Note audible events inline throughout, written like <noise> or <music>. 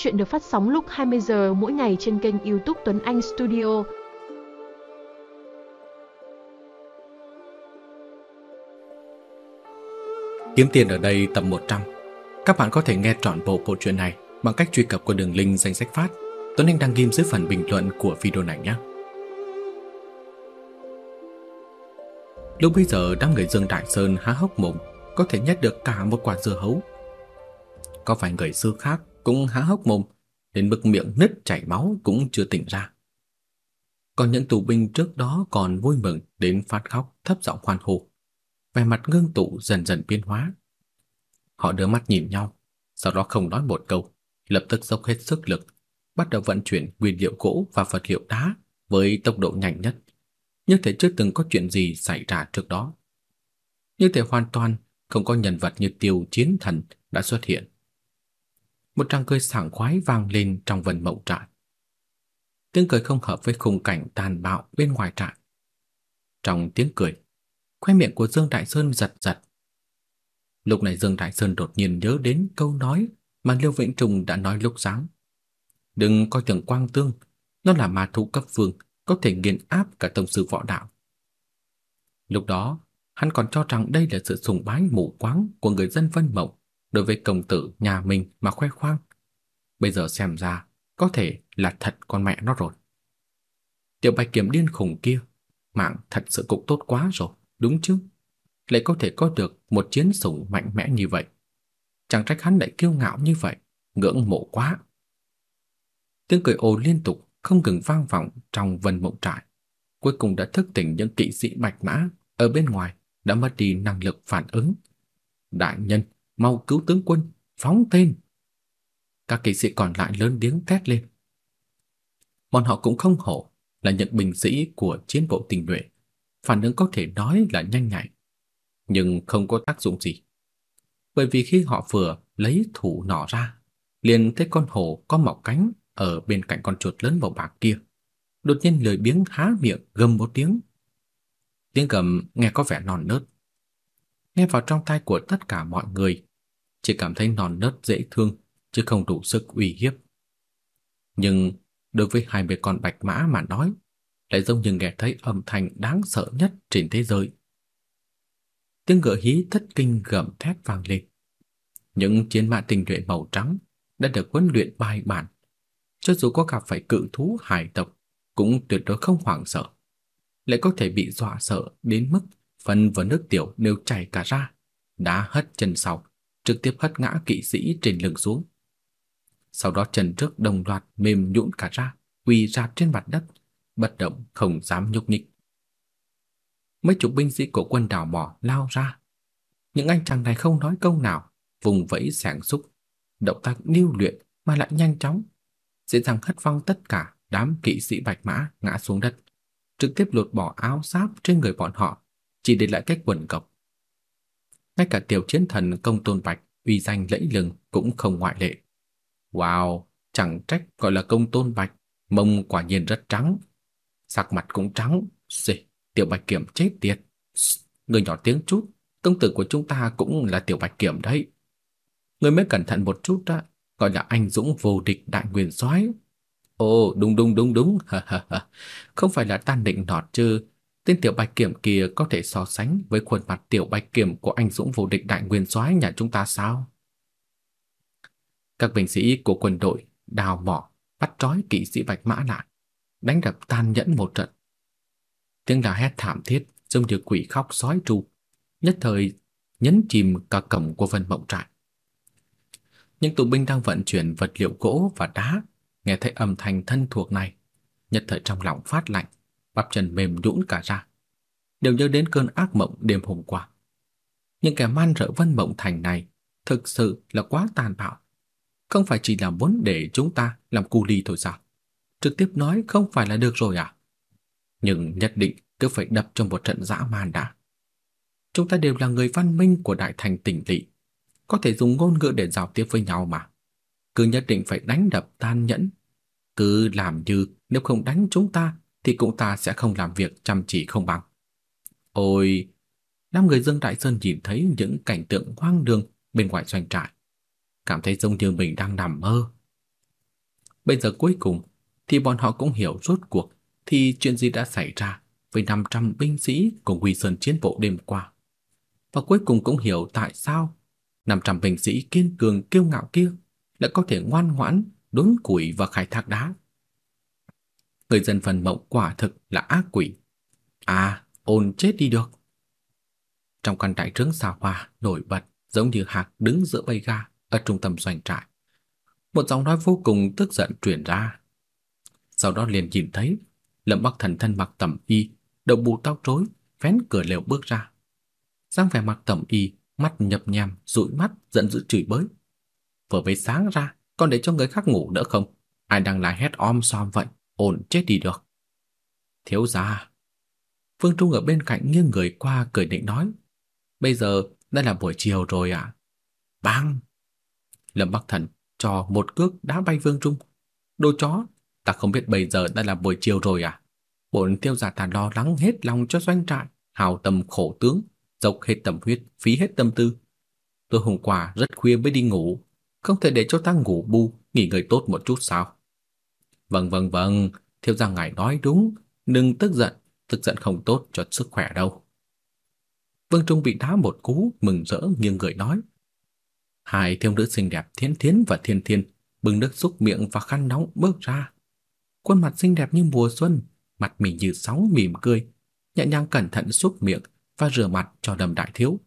Chuyện được phát sóng lúc 20 giờ mỗi ngày trên kênh YouTube Tuấn Anh Studio. Kiếm tiền ở đây tập 100. Các bạn có thể nghe trọn bộ bộ truyện này bằng cách truy cập qua đường link danh sách phát Tuấn Anh đăng ghim dưới phần bình luận của video này nhé. Lúc bây giờ đám người Dương Đại Sơn há hốc mồm, có thể nhét được cả một quả dưa hấu. Có phải người sư khác cũng há hốc mồm đến mức miệng nứt chảy máu cũng chưa tỉnh ra. Còn những tù binh trước đó còn vui mừng đến phát khóc thấp giọng hoan hô. Vẻ mặt ngưng tụ dần dần biến hóa. Họ đưa mắt nhìn nhau, sau đó không nói một câu, lập tức dốc hết sức lực, bắt đầu vận chuyển nguyên liệu gỗ và vật liệu đá với tốc độ nhanh nhất, như thể chưa từng có chuyện gì xảy ra trước đó. Như thể hoàn toàn không có nhân vật như Tiêu Chiến Thần đã xuất hiện. Một tràng cười sảng khoái vang lên trong vần mộng trại. Tiếng cười không hợp với khung cảnh tàn bạo bên ngoài trại. Trong tiếng cười, khoe miệng của Dương Đại Sơn giật giật. Lúc này Dương Đại Sơn đột nhiên nhớ đến câu nói mà Liêu Vĩnh Trùng đã nói lúc sáng. Đừng coi thường quang tương, nó là ma thú cấp vương, có thể nghiền áp cả tổng sư võ đạo. Lúc đó, hắn còn cho rằng đây là sự sùng bái mù quáng của người dân Vân Mộng đối với công tử nhà mình mà khoe khoang. Bây giờ xem ra, có thể là thật con mẹ nó rồi. Tiểu Bạch Kiểm điên khủng kia, mạng thật sự cũng tốt quá rồi, đúng chứ? Lại có thể có được một chiến sủng mạnh mẽ như vậy. Chẳng trách hắn lại kiêu ngạo như vậy, ngưỡng mộ quá. Tiếng cười ồ liên tục không ngừng vang vọng trong vân mộng trại, cuối cùng đã thức tỉnh những kỵ sĩ bạch mã ở bên ngoài đã mất đi năng lực phản ứng. Đại nhân, mau cứu tướng quân, phóng tên. Các kỵ sĩ còn lại lớn tiếng thét lên. Bọn họ cũng không hổ là những binh sĩ của chiến bộ tình nhuệ, phản ứng có thể nói là nhanh nhạy, nhưng không có tác dụng gì. Bởi vì khi họ vừa lấy thủ nỏ ra, liền thấy con hổ có mọc cánh ở bên cạnh con chuột lớn màu bạc kia. Đột nhiên lười biếng há miệng gầm một tiếng. Tiếng gầm nghe có vẻ non nớt. Nghe vào trong tai của tất cả mọi người, chỉ cảm thấy non nớt dễ thương chứ không đủ sức uy hiếp. Nhưng đối với hai mươi con bạch mã mà nói, lại giống như nghe thấy âm thanh đáng sợ nhất trên thế giới. Tiếng ngựa hí thất kinh gầm thét vang lên. Những chiến mã tình nhuệ màu trắng đã được huấn luyện bài bản, cho dù có gặp phải cự thú hải tộc cũng tuyệt đối không hoảng sợ, lại có thể bị dọa sợ đến mức phân và nước tiểu đều chảy cả ra, đá hất chân sau, trực tiếp hất ngã kỵ sĩ trên lưng xuống. Sau đó chân trước đồng loạt mềm nhũn cả ra, quỳ ra trên mặt đất, bất động không dám nhúc nhích. Mấy chục binh sĩ của quân đảo mỏ lao ra. Những anh chàng này không nói câu nào, vùng vẫy sảng xúc, động tác điêu luyện mà lại nhanh chóng, dễ dàng hất văng tất cả đám kỵ sĩ bạch mã ngã xuống đất, trực tiếp lột bỏ áo giáp trên người bọn họ, chỉ để lại cái quần cộc. Ngay cả tiểu chiến thần công tôn bạch uy danh lẫy lừng cũng không ngoại lệ. Wow, chẳng trách gọi là công tôn bạch, mông quả nhiên rất trắng. Sắc mặt cũng trắng, xì, tiểu bạch kiểm chết tiệt. Người nhỏ tiếng chút, công tử của chúng ta cũng là tiểu bạch kiểm đấy. Người mới cẩn thận một chút đó, gọi là anh dũng vô địch đại nguyên soái. Ồ, đúng đúng đúng đúng, <laughs> không phải là tan định nọt chứ. Tên tiểu bạch kiểm kia có thể so sánh với khuôn mặt tiểu bạch kiểm của anh dũng vô địch đại nguyên soái nhà chúng ta sao? Các binh sĩ của quân đội đào mỏ, bắt trói kỵ sĩ bạch mã lại, đánh đập tàn nhẫn một trận. Tiếng la hét thảm thiết giống như quỷ khóc sói tru, nhất thời nhấn chìm cả cổng của vân mộng trại. Những tù binh đang vận chuyển vật liệu gỗ và đá, nghe thấy âm thanh thân thuộc này, nhất thời trong lòng phát lạnh, bắp chân mềm nhũn cả ra. Đều nhớ đến cơn ác mộng đêm hôm qua. Nhưng kẻ man rợ Vân Mộng Thành này thực sự là quá tàn bạo. Không phải chỉ là muốn để chúng ta làm cu ly thôi sao? Trực tiếp nói không phải là được rồi à? Nhưng nhất định cứ phải đập trong một trận dã man đã. Chúng ta đều là người văn minh của đại thành tỉnh lỵ, có thể dùng ngôn ngữ để giao tiếp với nhau mà. Cứ nhất định phải đánh đập tan nhẫn. Cứ làm như nếu không đánh chúng ta thì cũng ta sẽ không làm việc chăm chỉ không bằng. Ôi, năm người Dương Đại Sơn nhìn thấy những cảnh tượng hoang đường bên ngoài doanh trại, cảm thấy giống như mình đang nằm mơ. Bây giờ cuối cùng thì bọn họ cũng hiểu rốt cuộc thì chuyện gì đã xảy ra với 500 binh sĩ của Huy Sơn chiến bộ đêm qua. Và cuối cùng cũng hiểu tại sao 500 binh sĩ kiên cường kiêu ngạo kia lại có thể ngoan ngoãn đốn củi và khai thác đá. Người dân phần mộng quả thực là ác quỷ. À, ôn chết đi được. Trong căn trại trướng xa hoa nổi bật giống như hạc đứng giữa bầy ga ở trung tâm doanh trại. Một giọng nói vô cùng tức giận truyền ra. Sau đó liền nhìn thấy Lâm Bắc Thần thân mặc tẩm y, đầu bù tóc rối, vén cửa lều bước ra. Giang vẻ mặt tẩm y, mắt nhập nhèm, dụi mắt, giận dữ chửi bới. Vừa mới sáng ra, còn để cho người khác ngủ nữa không? Ai đang lại hét om sòm vậy? Ổn chết đi được. Thiếu gia. Phương Trung ở bên cạnh nghiêng người qua cười định nói. Bây giờ đã là buổi chiều rồi ạ. À? Bang! Lâm Bắc Thần cho một cước đá bay Vương Trung. Đồ chó, ta không biết bây giờ đã là buổi chiều rồi à? Bổn tiêu giả ta lo lắng hết lòng cho doanh trại, hào tâm khổ tướng, dốc hết tâm huyết, phí hết tâm tư. Tôi hôm qua rất khuya mới đi ngủ, không thể để cho ta ngủ bu, nghỉ ngơi tốt một chút sao? Vâng vâng vâng, thiếu gia ngài nói đúng, đừng tức giận, tức giận không tốt cho sức khỏe đâu. Vương Trung bị đá một cú, mừng rỡ nghiêng người nói. Hai thiếu nữ xinh đẹp Thiên Thiến và Thiên Thiên bưng nước xúc miệng và khăn nóng bước ra. Khuôn mặt xinh đẹp như mùa xuân, mặt mình như sóng mỉm cười, nhẹ nhàng cẩn thận xúc miệng và rửa mặt cho đầm đại thiếu.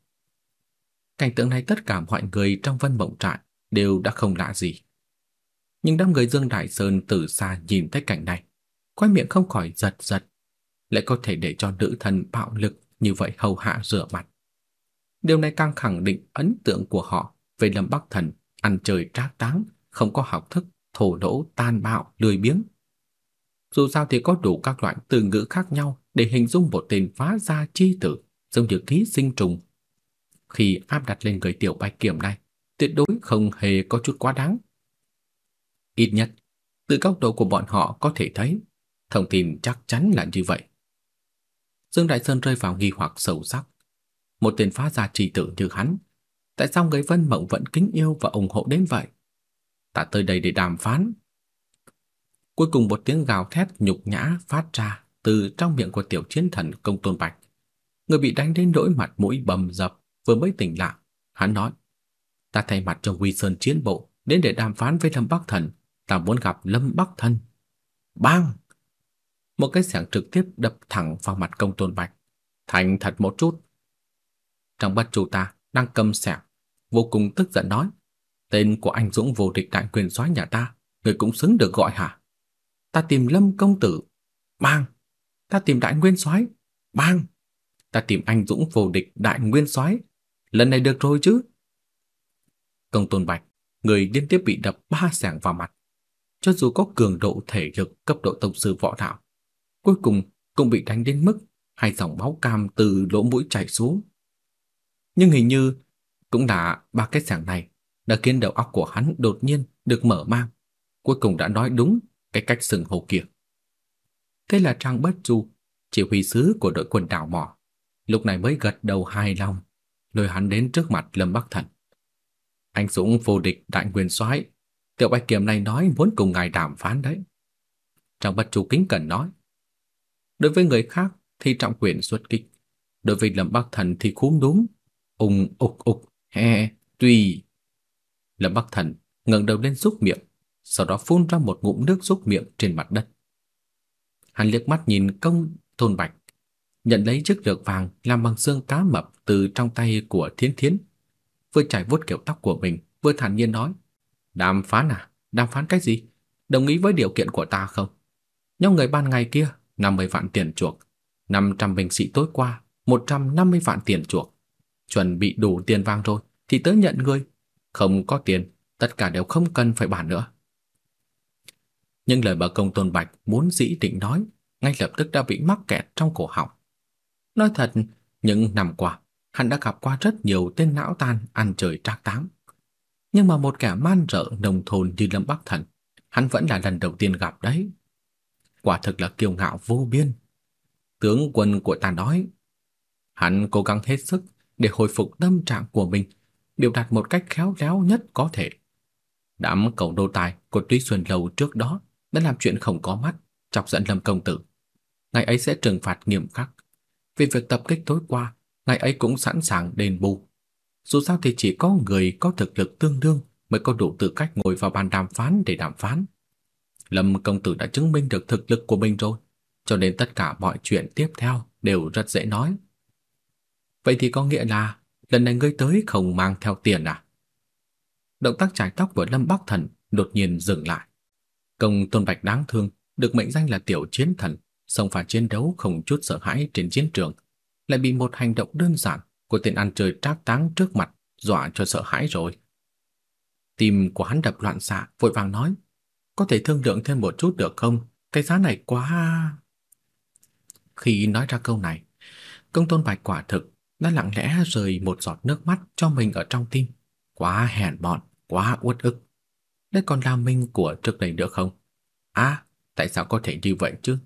Cảnh tượng này tất cả mọi người trong vân mộng trại đều đã không lạ gì. Nhưng đám người Dương Đại Sơn từ xa nhìn thấy cảnh này, quay miệng không khỏi giật giật, lại có thể để cho nữ thần bạo lực như vậy hầu hạ rửa mặt. Điều này càng khẳng định ấn tượng của họ về Lâm Bắc Thần ăn chơi trác táng, không có học thức, thổ lỗ, tan bạo, lười biếng. Dù sao thì có đủ các loại từ ngữ khác nhau để hình dung một tên phá gia chi tử, giống như ký sinh trùng. Khi áp đặt lên người tiểu bạch kiểm này, tuyệt đối không hề có chút quá đáng. Ít nhất, từ góc độ của bọn họ có thể thấy, thông tin chắc chắn là như vậy. Dương Đại Sơn rơi vào nghi hoặc sâu sắc. Một tên phá gia trì tử như hắn, tại sao người Vân Mộng vẫn kính yêu và ủng hộ đến vậy? Ta tới đây để đàm phán. Cuối cùng một tiếng gào thét nhục nhã phát ra từ trong miệng của tiểu chiến thần công tôn bạch. Người bị đánh đến nỗi mặt mũi bầm dập vừa mới tỉnh lại, hắn nói: "Ta thay mặt cho Quy Sơn chiến bộ đến để đàm phán với Lâm Bắc Thần, ta muốn gặp Lâm Bắc Thần." Bang! Một cái xẻng trực tiếp đập thẳng vào mặt công tôn bạch. Thành thật một chút. Trong bất chủ ta đang cầm xẻng, vô cùng tức giận nói. Tên của anh Dũng vô địch đại quyền soái nhà ta, người cũng xứng được gọi hả? Ta tìm Lâm công tử. Bang! Ta tìm đại nguyên soái. Bang! Ta tìm anh Dũng vô địch đại nguyên soái. Lần này được rồi chứ? Công tôn bạch, người liên tiếp bị đập ba xẻng vào mặt. Cho dù có cường độ thể lực cấp độ tông sư võ đạo, cuối cùng cũng bị đánh đến mức hai dòng máu cam từ lỗ mũi chảy xuống. Nhưng hình như cũng đã ba cái sảng này đã khiến đầu óc của hắn đột nhiên được mở mang, cuối cùng đã nói đúng cái cách sừng hồ kia. Thế là Trang Bất Du, chỉ huy sứ của đội quân đảo mỏ, lúc này mới gật đầu hài lòng, lôi hắn đến trước mặt Lâm Bắc Thần. Anh Dũng vô địch đại nguyên soái, Tiểu Bạch Kiểm này nói muốn cùng ngài đàm phán đấy. Trang Bất chủ kính cẩn nói, Đối với người khác thì trọng quyền xuất kích, đối với Lâm Bắc Thần thì khúm núm, ung ục ục, he, tùy. Lâm Bắc Thần ngẩng đầu lên xúc miệng, sau đó phun ra một ngụm nước xúc miệng trên mặt đất. Hắn liếc mắt nhìn công thôn bạch, nhận lấy chiếc lược vàng làm bằng xương cá mập từ trong tay của Thiến Thiến, vừa chải vuốt kiểu tóc của mình, vừa thản nhiên nói: "Đàm phán à? Đàm phán cái gì? Đồng ý với điều kiện của ta không? Nhóm người ban ngày kia 50 vạn tiền chuộc, 500 binh sĩ tối qua, 150 vạn tiền chuộc. Chuẩn bị đủ tiền vàng rồi thì tới nhận người, không có tiền, tất cả đều không cần phải bàn nữa. Nhưng lời bà công Tôn Bạch muốn dĩ định nói, ngay lập tức đã bị mắc kẹt trong cổ họng. Nói thật, những năm qua, hắn đã gặp qua rất nhiều tên não tan ăn trời trác táng. Nhưng mà một kẻ man rợ nông thôn như Lâm Bắc Thần, hắn vẫn là lần đầu tiên gặp đấy quả thực là kiêu ngạo vô biên. Tướng quân của ta nói, hắn cố gắng hết sức để hồi phục tâm trạng của mình, biểu đạt một cách khéo léo nhất có thể. Đám cầu đô tài của tuy Xuân Lâu trước đó đã làm chuyện không có mắt, chọc giận Lâm công tử. Ngày ấy sẽ trừng phạt nghiêm khắc. Vì việc tập kích tối qua, ngày ấy cũng sẵn sàng đền bù. Dù sao thì chỉ có người có thực lực tương đương mới có đủ tư cách ngồi vào bàn đàm phán để đàm phán. Lâm công tử đã chứng minh được thực lực của mình rồi, cho nên tất cả mọi chuyện tiếp theo đều rất dễ nói. Vậy thì có nghĩa là lần này ngươi tới không mang theo tiền à? Động tác chải tóc của Lâm Bắc Thần đột nhiên dừng lại. Công Tôn Bạch đáng thương, được mệnh danh là tiểu chiến thần, xông pha chiến đấu không chút sợ hãi trên chiến trường, lại bị một hành động đơn giản của tên ăn chơi trác táng trước mặt dọa cho sợ hãi rồi. Tim của hắn đập loạn xạ, vội vàng nói, có thể thương lượng thêm một chút được không? Cái giá này quá... Khi nói ra câu này, công tôn bạch quả thực đã lặng lẽ rời một giọt nước mắt cho mình ở trong tim. Quá hèn mọn, quá uất ức. Đây còn là mình của trước đây nữa không? À, tại sao có thể như vậy chứ?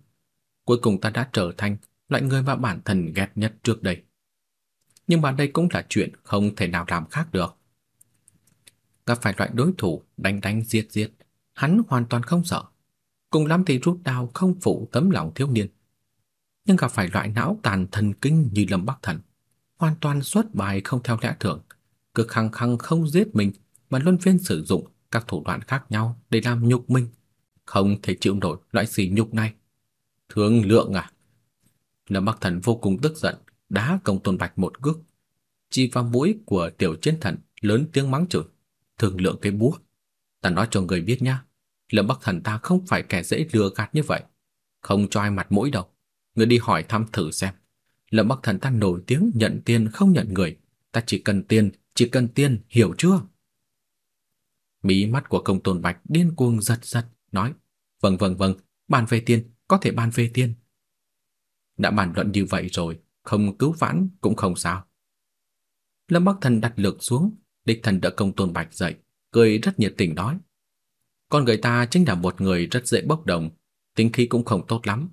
Cuối cùng ta đã trở thành loại người mà bản thân ghét nhất trước đây. Nhưng mà đây cũng là chuyện không thể nào làm khác được. Gặp phải loại đối thủ đánh đánh giết giết, hắn hoàn toàn không sợ. Cùng lắm thì rút đao không phụ tấm lòng thiếu niên. Nhưng gặp phải loại não tàn thần kinh như Lâm Bắc Thần, hoàn toàn xuất bài không theo lẽ thường, cực khăng khăng không giết mình mà luân phiên sử dụng các thủ đoạn khác nhau để làm nhục mình, không thể chịu nổi loại sỉ nhục này. Thương lượng à? Lâm Bắc Thần vô cùng tức giận, đá công tôn bạch một cước, chỉ vào mũi của tiểu chiến thần lớn tiếng mắng chửi. thường lượng cái búa. Ta nói cho người biết nhá, Lâm Bắc Thần ta không phải kẻ dễ lừa gạt như vậy. Không cho ai mặt mũi đâu. Người đi hỏi thăm thử xem. Lâm Bắc Thần ta nổi tiếng nhận tiền không nhận người. Ta chỉ cần tiền, chỉ cần tiền, hiểu chưa? Mí mắt của công tôn bạch điên cuồng giật giật, nói Vâng vâng vâng, bàn về tiền, có thể bàn về tiền. Đã bàn luận như vậy rồi, không cứu vãn cũng không sao. Lâm Bắc Thần đặt lược xuống, địch thần đỡ công tôn bạch dậy, cười rất nhiệt tình nói. Con người ta chính là một người rất dễ bốc đồng, tính khí cũng không tốt lắm.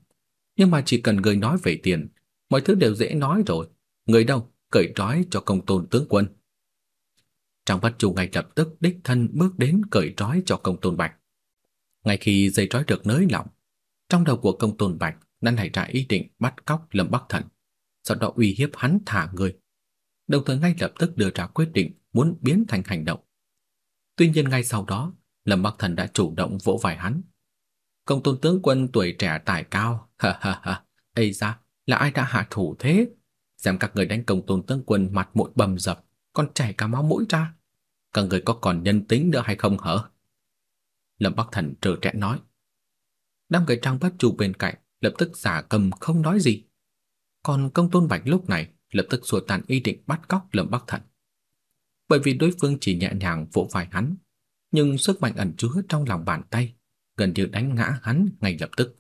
Nhưng mà chỉ cần người nói về tiền, mọi thứ đều dễ nói rồi. Người đâu, cởi trói cho công tôn tướng quân. trong Bất Chu ngay lập tức đích thân bước đến cởi trói cho công tôn bạch. Ngay khi dây trói được nới lỏng, trong đầu của công tôn bạch đã nảy ra ý định bắt cóc Lâm Bắc Thần, sau đó uy hiếp hắn thả người. Đồng thời ngay lập tức đưa ra quyết định muốn biến thành hành động. Tuy nhiên ngay sau đó, Lâm Bắc Thần đã chủ động vỗ vai hắn. Công tôn tướng quân tuổi trẻ tài cao, ha ha ha, ây ra, là ai đã hạ thủ thế? Xem các người đánh công tôn tướng quân mặt mũi bầm dập, còn chảy cả máu mũi ra. Các người có còn nhân tính nữa hay không hở? Lâm Bắc Thần trờ trẽn nói. Đám người trang bất chu bên cạnh lập tức giả cầm không nói gì. Còn công tôn bạch lúc này lập tức xua tan ý định bắt cóc Lâm Bắc Thần. Bởi vì đối phương chỉ nhẹ nhàng vỗ vai hắn, nhưng sức mạnh ẩn chứa trong lòng bàn tay gần như đánh ngã hắn ngay lập tức,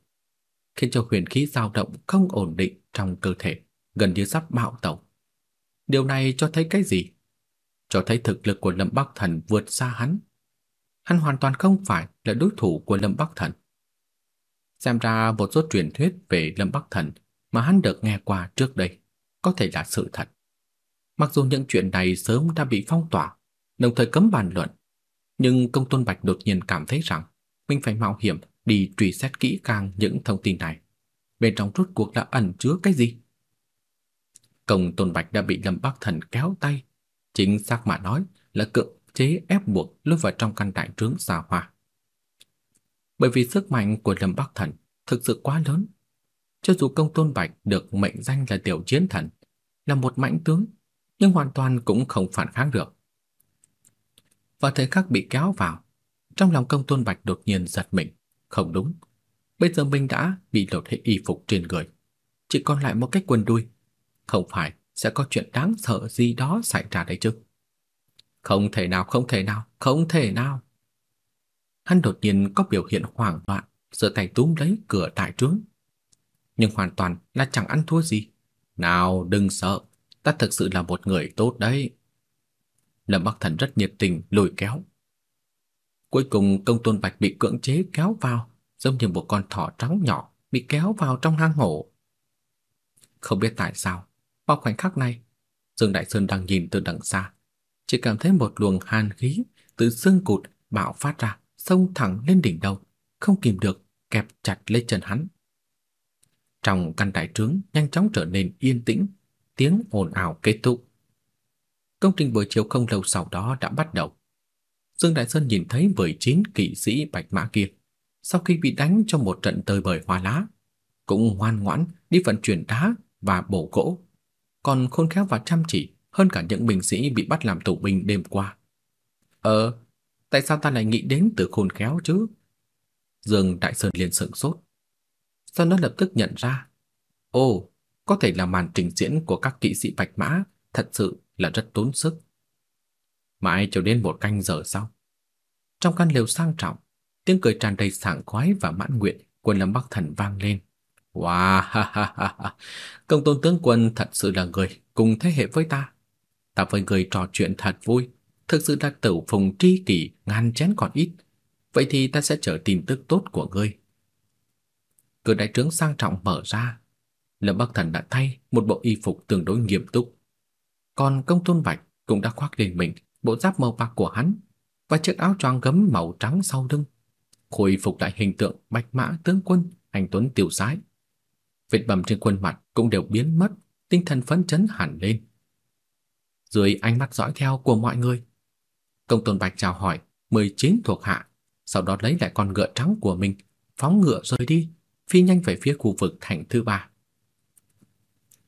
khiến cho huyền khí dao động không ổn định trong cơ thể, gần như sắp bạo tẩu. Điều này cho thấy cái gì? Cho thấy thực lực của Lâm Bắc Thần vượt xa hắn. Hắn hoàn toàn không phải là đối thủ của Lâm Bắc Thần. Xem ra một số truyền thuyết về Lâm Bắc Thần mà hắn được nghe qua trước đây có thể là sự thật. Mặc dù những chuyện này sớm đã bị phong tỏa, đồng thời cấm bàn luận, nhưng Công Tôn Bạch đột nhiên cảm thấy rằng mình phải mạo hiểm đi truy xét kỹ càng những thông tin này. Bên trong rốt cuộc đã ẩn chứa cái gì? Công Tôn Bạch đã bị Lâm Bắc Thần kéo tay, chính xác mà nói là cưỡng chế ép buộc lôi vào trong căn đại trướng xa hoa. Bởi vì sức mạnh của Lâm Bắc Thần thực sự quá lớn, cho dù Công Tôn Bạch được mệnh danh là tiểu chiến thần, là một mãnh tướng, nhưng hoàn toàn cũng không phản kháng được. Và thời khắc bị kéo vào, trong lòng Công Tôn Bạch đột nhiên giật mình, không đúng. Bây giờ mình đã bị lột hết y phục trên người, chỉ còn lại một cái quần đuôi, không phải sẽ có chuyện đáng sợ gì đó xảy ra đấy chứ. Không thể nào, không thể nào, không thể nào. Hắn đột nhiên có biểu hiện hoảng loạn, giơ tay túm lấy cửa đại trướng. Nhưng hoàn toàn là chẳng ăn thua gì. Nào đừng sợ, ta thực sự là một người tốt đấy. Lâm Bắc Thần rất nhiệt tình lôi kéo. Cuối cùng công tôn bạch bị cưỡng chế kéo vào, giống như một con thỏ trắng nhỏ bị kéo vào trong hang hổ. Không biết tại sao, vào khoảnh khắc này, Dương Đại Sơn đang nhìn từ đằng xa, chỉ cảm thấy một luồng hàn khí từ xương cụt bạo phát ra, xông thẳng lên đỉnh đầu, không kìm được kẹp chặt lấy chân hắn. Trong căn đại trướng nhanh chóng trở nên yên tĩnh, tiếng ồn ào kết thúc. Công trình buổi chiều không lâu sau đó đã bắt đầu. Dương Đại Sơn nhìn thấy 19 kỵ sĩ bạch mã kia, sau khi bị đánh trong một trận tơi bời hoa lá, cũng ngoan ngoãn đi vận chuyển đá và bổ gỗ, còn khôn khéo và chăm chỉ hơn cả những binh sĩ bị bắt làm tù binh đêm qua. Ờ, tại sao ta lại nghĩ đến từ khôn khéo chứ? Dương Đại Sơn liền sững sốt. Sau đó lập tức nhận ra, ồ, có thể là màn trình diễn của các kỵ sĩ bạch mã thật sự là rất tốn sức. Mãi cho đến một canh giờ sau, trong căn lều sang trọng, tiếng cười tràn đầy sảng khoái và mãn nguyện của Lâm Bắc Thần vang lên. Wow, ha ha ha ha. Công tôn tướng quân thật sự là người cùng thế hệ với ta. Ta với người trò chuyện thật vui, thực sự là tử phùng tri kỷ ngàn chén còn ít. Vậy thì ta sẽ chờ tin tức tốt của ngươi. Cửa đại trướng sang trọng mở ra. Lâm Bắc Thần đã thay một bộ y phục tương đối nghiêm túc. Còn công tôn bạch cũng đã khoác lên mình bộ giáp màu bạc của hắn và chiếc áo choàng gấm màu trắng sau lưng, khôi phục lại hình tượng bạch mã tướng quân anh tuấn tiểu sái. Vết bầm trên khuôn mặt cũng đều biến mất, tinh thần phấn chấn hẳn lên. Dưới ánh mắt dõi theo của mọi người, Công Tôn Bạch chào hỏi 19 thuộc hạ, sau đó lấy lại con ngựa trắng của mình, phóng ngựa rời đi, phi nhanh về phía khu vực thành thứ ba.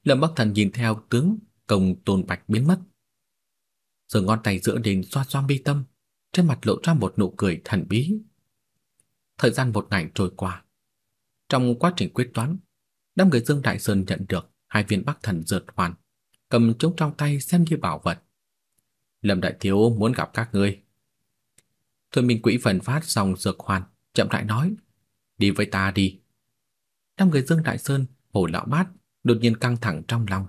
Lâm Bắc Thần nhìn theo tướng Công Tôn Bạch biến mất, Giờ ngón tay giữa lên xoa xoa mi tâm, trên mặt lộ ra một nụ cười thần bí. Thời gian một ngày trôi qua. Trong quá trình quyết toán, đám người Dương Đại Sơn nhận được hai viên Bắc Thần dược hoàn, cầm chúng trong tay xem như bảo vật. Lâm Đại Thiếu muốn gặp các ngươi. Thôi Minh Quỹ phần phát xong dược hoàn, chậm rãi nói, đi với ta đi. Đám người Dương Đại Sơn, hồ lão bát, đột nhiên căng thẳng trong lòng.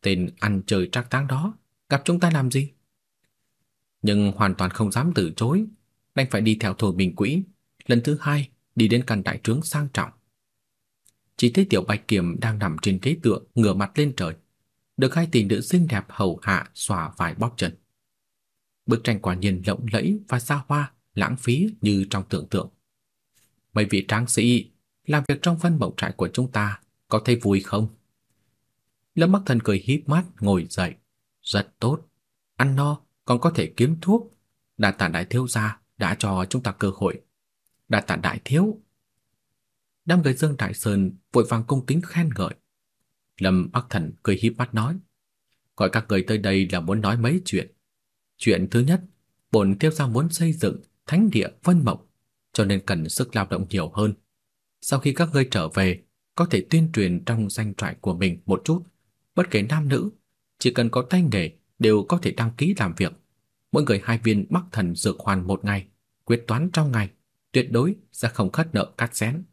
Tên ăn chơi trác táng đó, gặp chúng ta làm gì? nhưng hoàn toàn không dám từ chối, đành phải đi theo thổ Bình Quỹ, lần thứ hai đi đến căn đại trướng sang trọng. Chỉ thấy Tiểu Bạch Kiểm đang nằm trên ghế tựa, ngửa mặt lên trời, được hai tỷ nữ xinh đẹp hầu hạ xòa vài bóp chân. Bức tranh quả nhiên lộng lẫy và xa hoa, lãng phí như trong tưởng tượng. Mấy vị tráng sĩ làm việc trong phân mộng trại của chúng ta có thấy vui không? Lâm Bắc Thần cười híp mắt ngồi dậy, rất tốt, ăn no còn có thể kiếm thuốc. Đa tạ đại thiếu gia đã cho chúng ta cơ hội. Đa tạ đại thiếu. Đám người Dương Đại Sơn vội vàng cung kính khen ngợi. Lâm Bắc Thần cười híp mắt nói, gọi các người tới đây là muốn nói mấy chuyện. Chuyện thứ nhất, bổn thiếu gia muốn xây dựng thánh địa Vân Mộng, cho nên cần sức lao động nhiều hơn. Sau khi các ngươi trở về, có thể tuyên truyền trong danh trại của mình một chút, bất kể nam nữ, chỉ cần có tay nghề đều có thể đăng ký làm việc. Mỗi người hai viên Bắc Thần dược hoàn một ngày, quyết toán trong ngày, tuyệt đối sẽ không khất nợ cắt xén.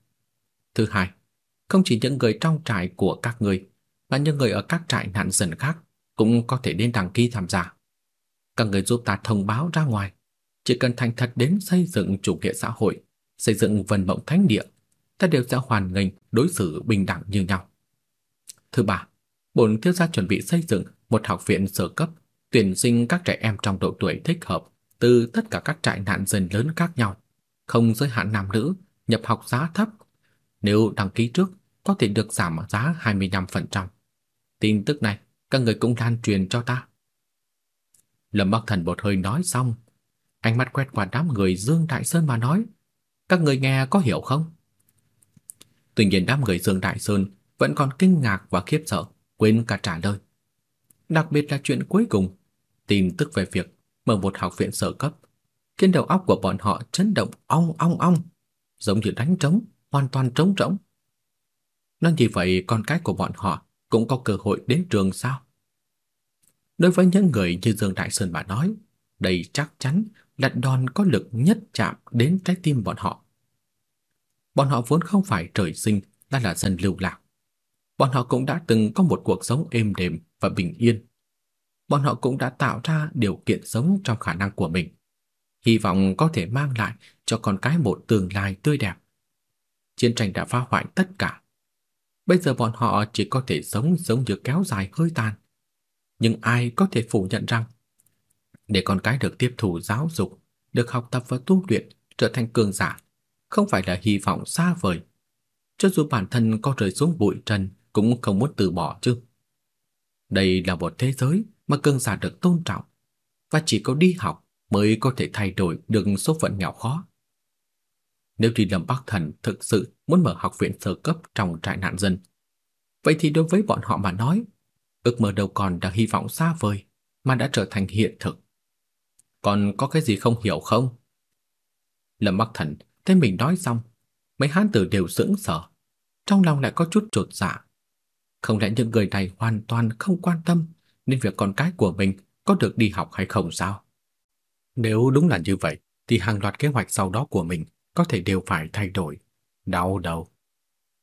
Thứ hai, không chỉ những người trong trại của các người, mà những người ở các trại nạn dân khác cũng có thể đến đăng ký tham gia. Các người giúp ta thông báo ra ngoài, chỉ cần thành thật đến xây dựng chủ nghĩa xã hội, xây dựng vần mộng thánh địa, ta đều sẽ hoàn nghênh đối xử bình đẳng như nhau. Thứ ba, bổn thiếu gia chuẩn bị xây dựng một học viện sơ cấp tuyển sinh các trẻ em trong độ tuổi thích hợp từ tất cả các trại nạn dân lớn khác nhau, không giới hạn nam nữ, nhập học giá thấp. Nếu đăng ký trước, có thể được giảm giá 25%. Tin tức này, các người cũng lan truyền cho ta. Lâm Bắc Thần một hơi nói xong, ánh mắt quét qua đám người Dương Đại Sơn mà nói, các người nghe có hiểu không? Tuy nhiên đám người Dương Đại Sơn vẫn còn kinh ngạc và khiếp sợ, quên cả trả lời. Đặc biệt là chuyện cuối cùng, tin tức về việc mở một học viện sở cấp, khiến đầu óc của bọn họ chấn động ong ong ong, giống như đánh trống, hoàn toàn trống rỗng. Nói như vậy con cái của bọn họ cũng có cơ hội đến trường sao? Đối với những người như Dương Đại Sơn mà nói, đây chắc chắn là đòn có lực nhất chạm đến trái tim bọn họ. Bọn họ vốn không phải trời sinh đã là dân lưu lạc. Bọn họ cũng đã từng có một cuộc sống êm đềm và bình yên. Bọn họ cũng đã tạo ra điều kiện sống trong khả năng của mình, hy vọng có thể mang lại cho con cái một tương lai tươi đẹp. Chiến tranh đã phá hoại tất cả. Bây giờ bọn họ chỉ có thể sống giống như kéo dài hơi tàn. Nhưng ai có thể phủ nhận rằng để con cái được tiếp thu giáo dục, được học tập và tu luyện trở thành cường giả, không phải là hy vọng xa vời. Cho dù bản thân có rơi xuống bụi trần cũng không muốn từ bỏ chứ. Đây là một thế giới mà cường giả được tôn trọng, và chỉ có đi học mới có thể thay đổi được số phận nghèo khó. Nếu Tri Lâm Bắc Thần thực sự muốn mở học viện sơ cấp trong trại nạn dân, vậy thì đối với bọn họ mà nói, ước mơ đâu còn là hy vọng xa vời mà đã trở thành hiện thực. Còn có cái gì không hiểu không? Lâm Bắc Thần Thế mình nói xong, mấy hán tử đều sững sờ, trong lòng lại có chút trột dạ. Không lẽ những người này hoàn toàn không quan tâm đến việc con cái của mình có được đi học hay không sao? Nếu đúng là như vậy, thì hàng loạt kế hoạch sau đó của mình có thể đều phải thay đổi. Đau đầu.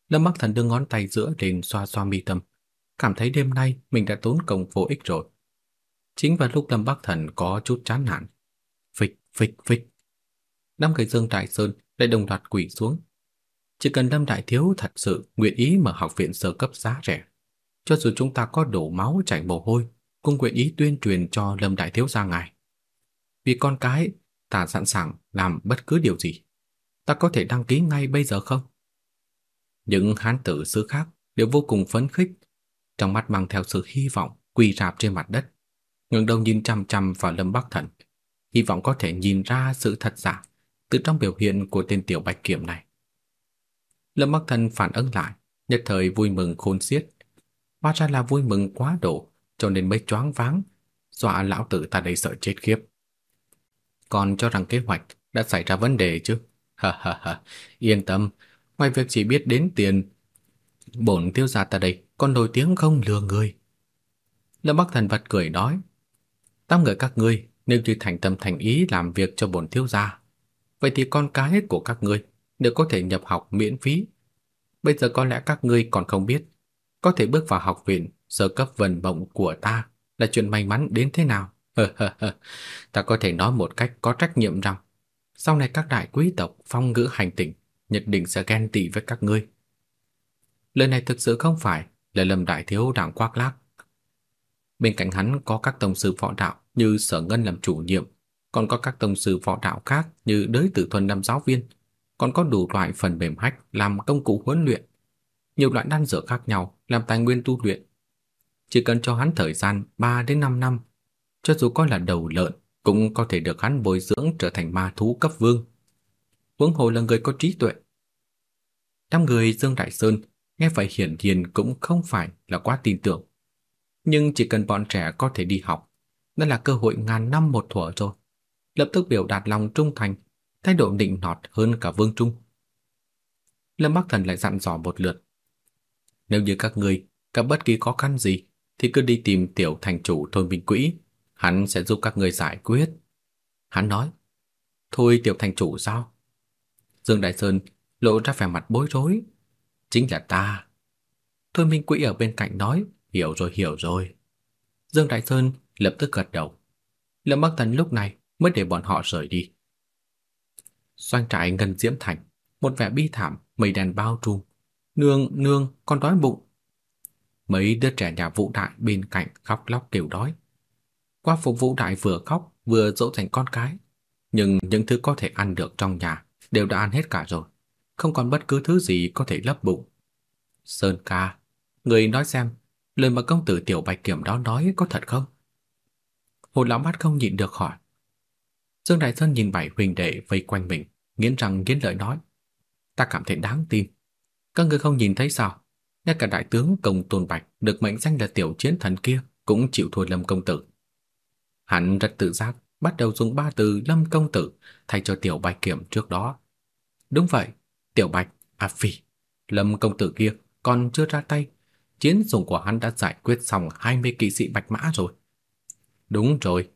Lâm Bắc Thần đưa ngón tay giữa lên xoa xoa mi tâm, cảm thấy đêm nay mình đã tốn công vô ích rồi. Chính vào lúc Lâm Bắc Thần có chút chán nản. Phịch, phịch, phịch. Năm người Dương trại Sơn lại đồng loạt quỳ xuống. Chỉ cần Lâm Đại Thiếu thật sự nguyện ý mở học viện sơ cấp giá rẻ, cho dù chúng ta có đổ máu chảy mồ hôi, cũng nguyện ý tuyên truyền cho Lâm Đại Thiếu ra ngài. Vì con cái, ta sẵn sàng làm bất cứ điều gì. Ta có thể đăng ký ngay bây giờ không? Những hán tử xứ khác đều vô cùng phấn khích, trong mắt mang theo sự hy vọng quỳ rạp trên mặt đất, ngẩng đầu nhìn chằm chằm vào Lâm Bắc Thần, hy vọng có thể nhìn ra sự thật giả từ trong biểu hiện của tên tiểu bạch kiểm này. Lâm Bắc Thần phản ứng lại, nhất thời vui mừng khôn xiết. Hóa ra là vui mừng quá độ, cho nên mới choáng váng, dọa lão tử ta đây sợ chết khiếp. Còn cho rằng kế hoạch đã xảy ra vấn đề chứ? Ha ha ha, yên tâm, ngoài việc chỉ biết đến tiền, bổn tiêu gia ta đây còn nổi tiếng không lừa người. Lâm Bắc Thần vật cười nói, tám người các ngươi nếu như thành tâm thành ý làm việc cho bổn thiếu gia, vậy thì con cái của các ngươi đều có thể nhập học miễn phí. Bây giờ có lẽ các ngươi còn không biết, có thể bước vào học viện sơ cấp vần vọng của ta là chuyện may mắn đến thế nào. <laughs> ta có thể nói một cách có trách nhiệm rằng sau này các đại quý tộc phong ngữ hành tinh nhất định sẽ ghen tị với các ngươi. Lời này thực sự không phải là lầm Đại Thiếu đảng quác lác. Bên cạnh hắn có các tổng sư võ đạo như Sở Ngân làm chủ nhiệm, còn có các tông sư võ đạo khác như Đới Tử Thuần làm giáo viên, còn có đủ loại phần mềm hách làm công cụ huấn luyện, nhiều loại đan dược khác nhau làm tài nguyên tu luyện. Chỉ cần cho hắn thời gian 3 đến 5 năm, cho dù có là đầu lợn cũng có thể được hắn bồi dưỡng trở thành ma thú cấp vương. Huống hồ là người có trí tuệ. Năm người Dương Đại Sơn nghe phải hiển nhiên cũng không phải là quá tin tưởng. Nhưng chỉ cần bọn trẻ có thể đi học, đó là cơ hội ngàn năm một thuở rồi. Lập tức biểu đạt lòng trung thành, thái độ định nọt hơn cả Vương Trung. Lâm Bắc Thần lại dặn dò một lượt. Nếu như các người gặp bất kỳ khó khăn gì, thì cứ đi tìm tiểu thành chủ thôn Minh Quỹ, hắn sẽ giúp các người giải quyết. Hắn nói, thôi tiểu thành chủ sao? Dương Đại Sơn lộ ra vẻ mặt bối rối. Chính là ta. Thôi Minh Quỹ ở bên cạnh nói, hiểu rồi hiểu rồi. Dương Đại Sơn lập tức gật đầu. Lâm Bắc Thần lúc này mới để bọn họ rời đi. Doanh trại ngân diễm thành, một vẻ bi thảm, mây đèn bao trùm. Nương, nương, con đói bụng. Mấy đứa trẻ nhà vũ đại bên cạnh khóc lóc kêu đói. Qua phục vũ đại vừa khóc vừa dỗ dành con cái. Nhưng những thứ có thể ăn được trong nhà đều đã ăn hết cả rồi. Không còn bất cứ thứ gì có thể lấp bụng. Sơn ca, người nói xem, lời mà công tử Tiểu Bạch Kiểm đó nói có thật không? Hồ lão mắt không nhịn được hỏi. Dương Đại Sơn nhìn bảy huynh đệ vây quanh mình, nghiến răng nghiến lợi nói. Ta cảm thấy đáng tin. Các ngươi không nhìn thấy sao? Ngay cả đại tướng Công Tôn Bạch được mệnh danh là tiểu chiến thần kia cũng chịu thua Lâm công tử. Hắn rất tự giác bắt đầu dùng ba từ Lâm công tử thay cho tiểu Bạch Kiểm trước đó. Đúng vậy, tiểu Bạch, à phi, Lâm công tử kia còn chưa ra tay, chiến dùng của hắn đã giải quyết xong 20 kỵ sĩ Bạch Mã rồi. Đúng rồi,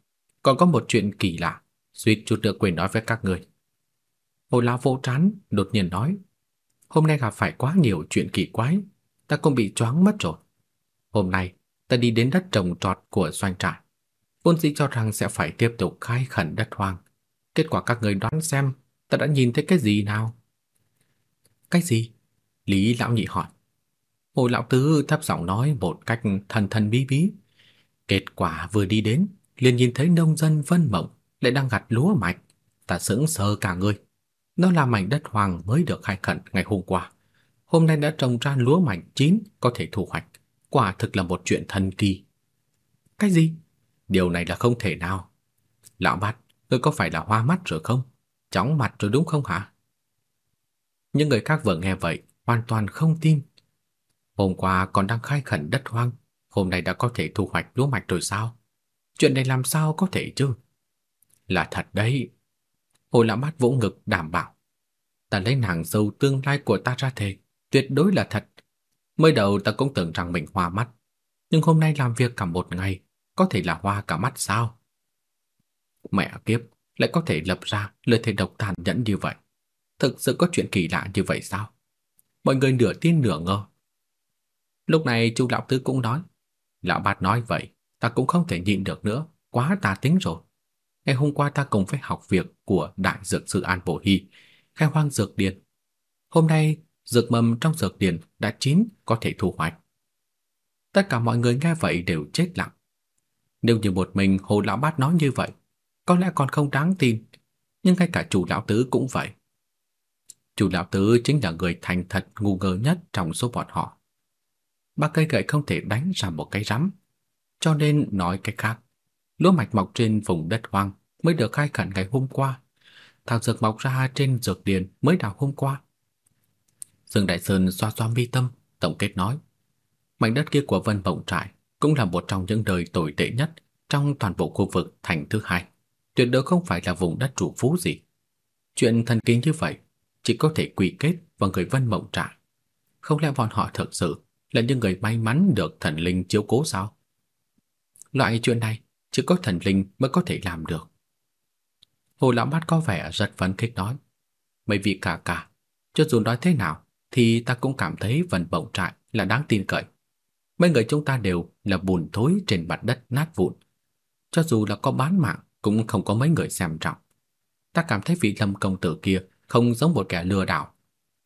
còn có một chuyện kỳ lạ, suýt chút được quên nói với các người. Hồ lão vô trán đột nhiên nói, hôm nay gặp phải quá nhiều chuyện kỳ quái, ta cũng bị choáng mất rồi. Hôm nay, ta đi đến đất trồng trọt của doanh trại. Vốn dĩ cho rằng sẽ phải tiếp tục khai khẩn đất hoang. Kết quả các người đoán xem, ta đã nhìn thấy cái gì nào? Cái gì? Lý lão nhị hỏi. Hồ lão tứ thấp giọng nói một cách thần thần bí bí. Kết quả vừa đi đến, liền nhìn thấy nông dân Vân Mộng lại đang gặt lúa mạch, Ta sững sờ cả người. Nó là mảnh đất hoàng mới được khai khẩn ngày hôm qua. Hôm nay đã trồng ra lúa mạch chín có thể thu hoạch. Quả thực là một chuyện thần kỳ. Cái gì? Điều này là không thể nào. Lão bát, ngươi có phải là hoa mắt rồi không? Chóng mặt rồi đúng không hả? Những người khác vừa nghe vậy, hoàn toàn không tin. Hôm qua còn đang khai khẩn đất hoang, hôm nay đã có thể thu hoạch lúa mạch rồi sao? Chuyện này làm sao có thể chứ? Là thật đấy. Hồ Lão Bát vỗ ngực đảm bảo. Ta lấy nàng dâu tương lai của ta ra thề, tuyệt đối là thật. Mới đầu ta cũng tưởng rằng mình hoa mắt, nhưng hôm nay làm việc cả một ngày, có thể là hoa cả mắt sao? Mẹ kiếp, lại có thể lập ra lời thề độc tàn nhẫn như vậy. Thực sự có chuyện kỳ lạ như vậy sao? Mọi người nửa tin nửa ngờ. Lúc này chu lão tứ cũng nói, lão bát nói vậy, ta cũng không thể nhịn được nữa, quá tà tính rồi. Ngày hôm qua ta cùng phải học việc của đại dược sư An Bổ Hy, khai hoang dược điền. Hôm nay dược mầm trong dược điền đã chín có thể thu hoạch. Tất cả mọi người nghe vậy đều chết lặng. Nếu như một mình Hồ lão bát nói như vậy, có lẽ còn không đáng tin, nhưng ngay cả chủ lão tứ cũng vậy. Chủ lão tứ chính là người thành thật ngu ngơ nhất trong số bọn họ. Ba cây gậy không thể đánh ra một cái rắm, cho nên nói cách khác, lúa mạch mọc trên vùng đất hoang mới được khai khẩn ngày hôm qua, thảo dược mọc ra trên dược điền mới đào hôm qua. Dương Đại Sơn xoa xoa mi tâm, tổng kết nói, mảnh đất kia của Vân Bộng Trại cũng là một trong những đời tồi tệ nhất trong toàn bộ khu vực thành thứ hai, tuyệt đối không phải là vùng đất chủ phú gì. Chuyện thần kinh như vậy chỉ có thể quy kết vào người Vân Mộng Trại. Không lẽ bọn họ thực sự là những người may mắn được thần linh chiếu cố sao? Loại chuyện này chỉ có thần linh mới có thể làm được. Hồ Lão Bát có vẻ rất phấn khích nói. Mấy vị cả cả, cho dù nói thế nào thì ta cũng cảm thấy vần bổng Trại là đáng tin cậy. Mấy người chúng ta đều là bùn thối trên mặt đất nát vụn. Cho dù là có bán mạng cũng không có mấy người xem trọng. Ta cảm thấy vị lâm công tử kia không giống một kẻ lừa đảo.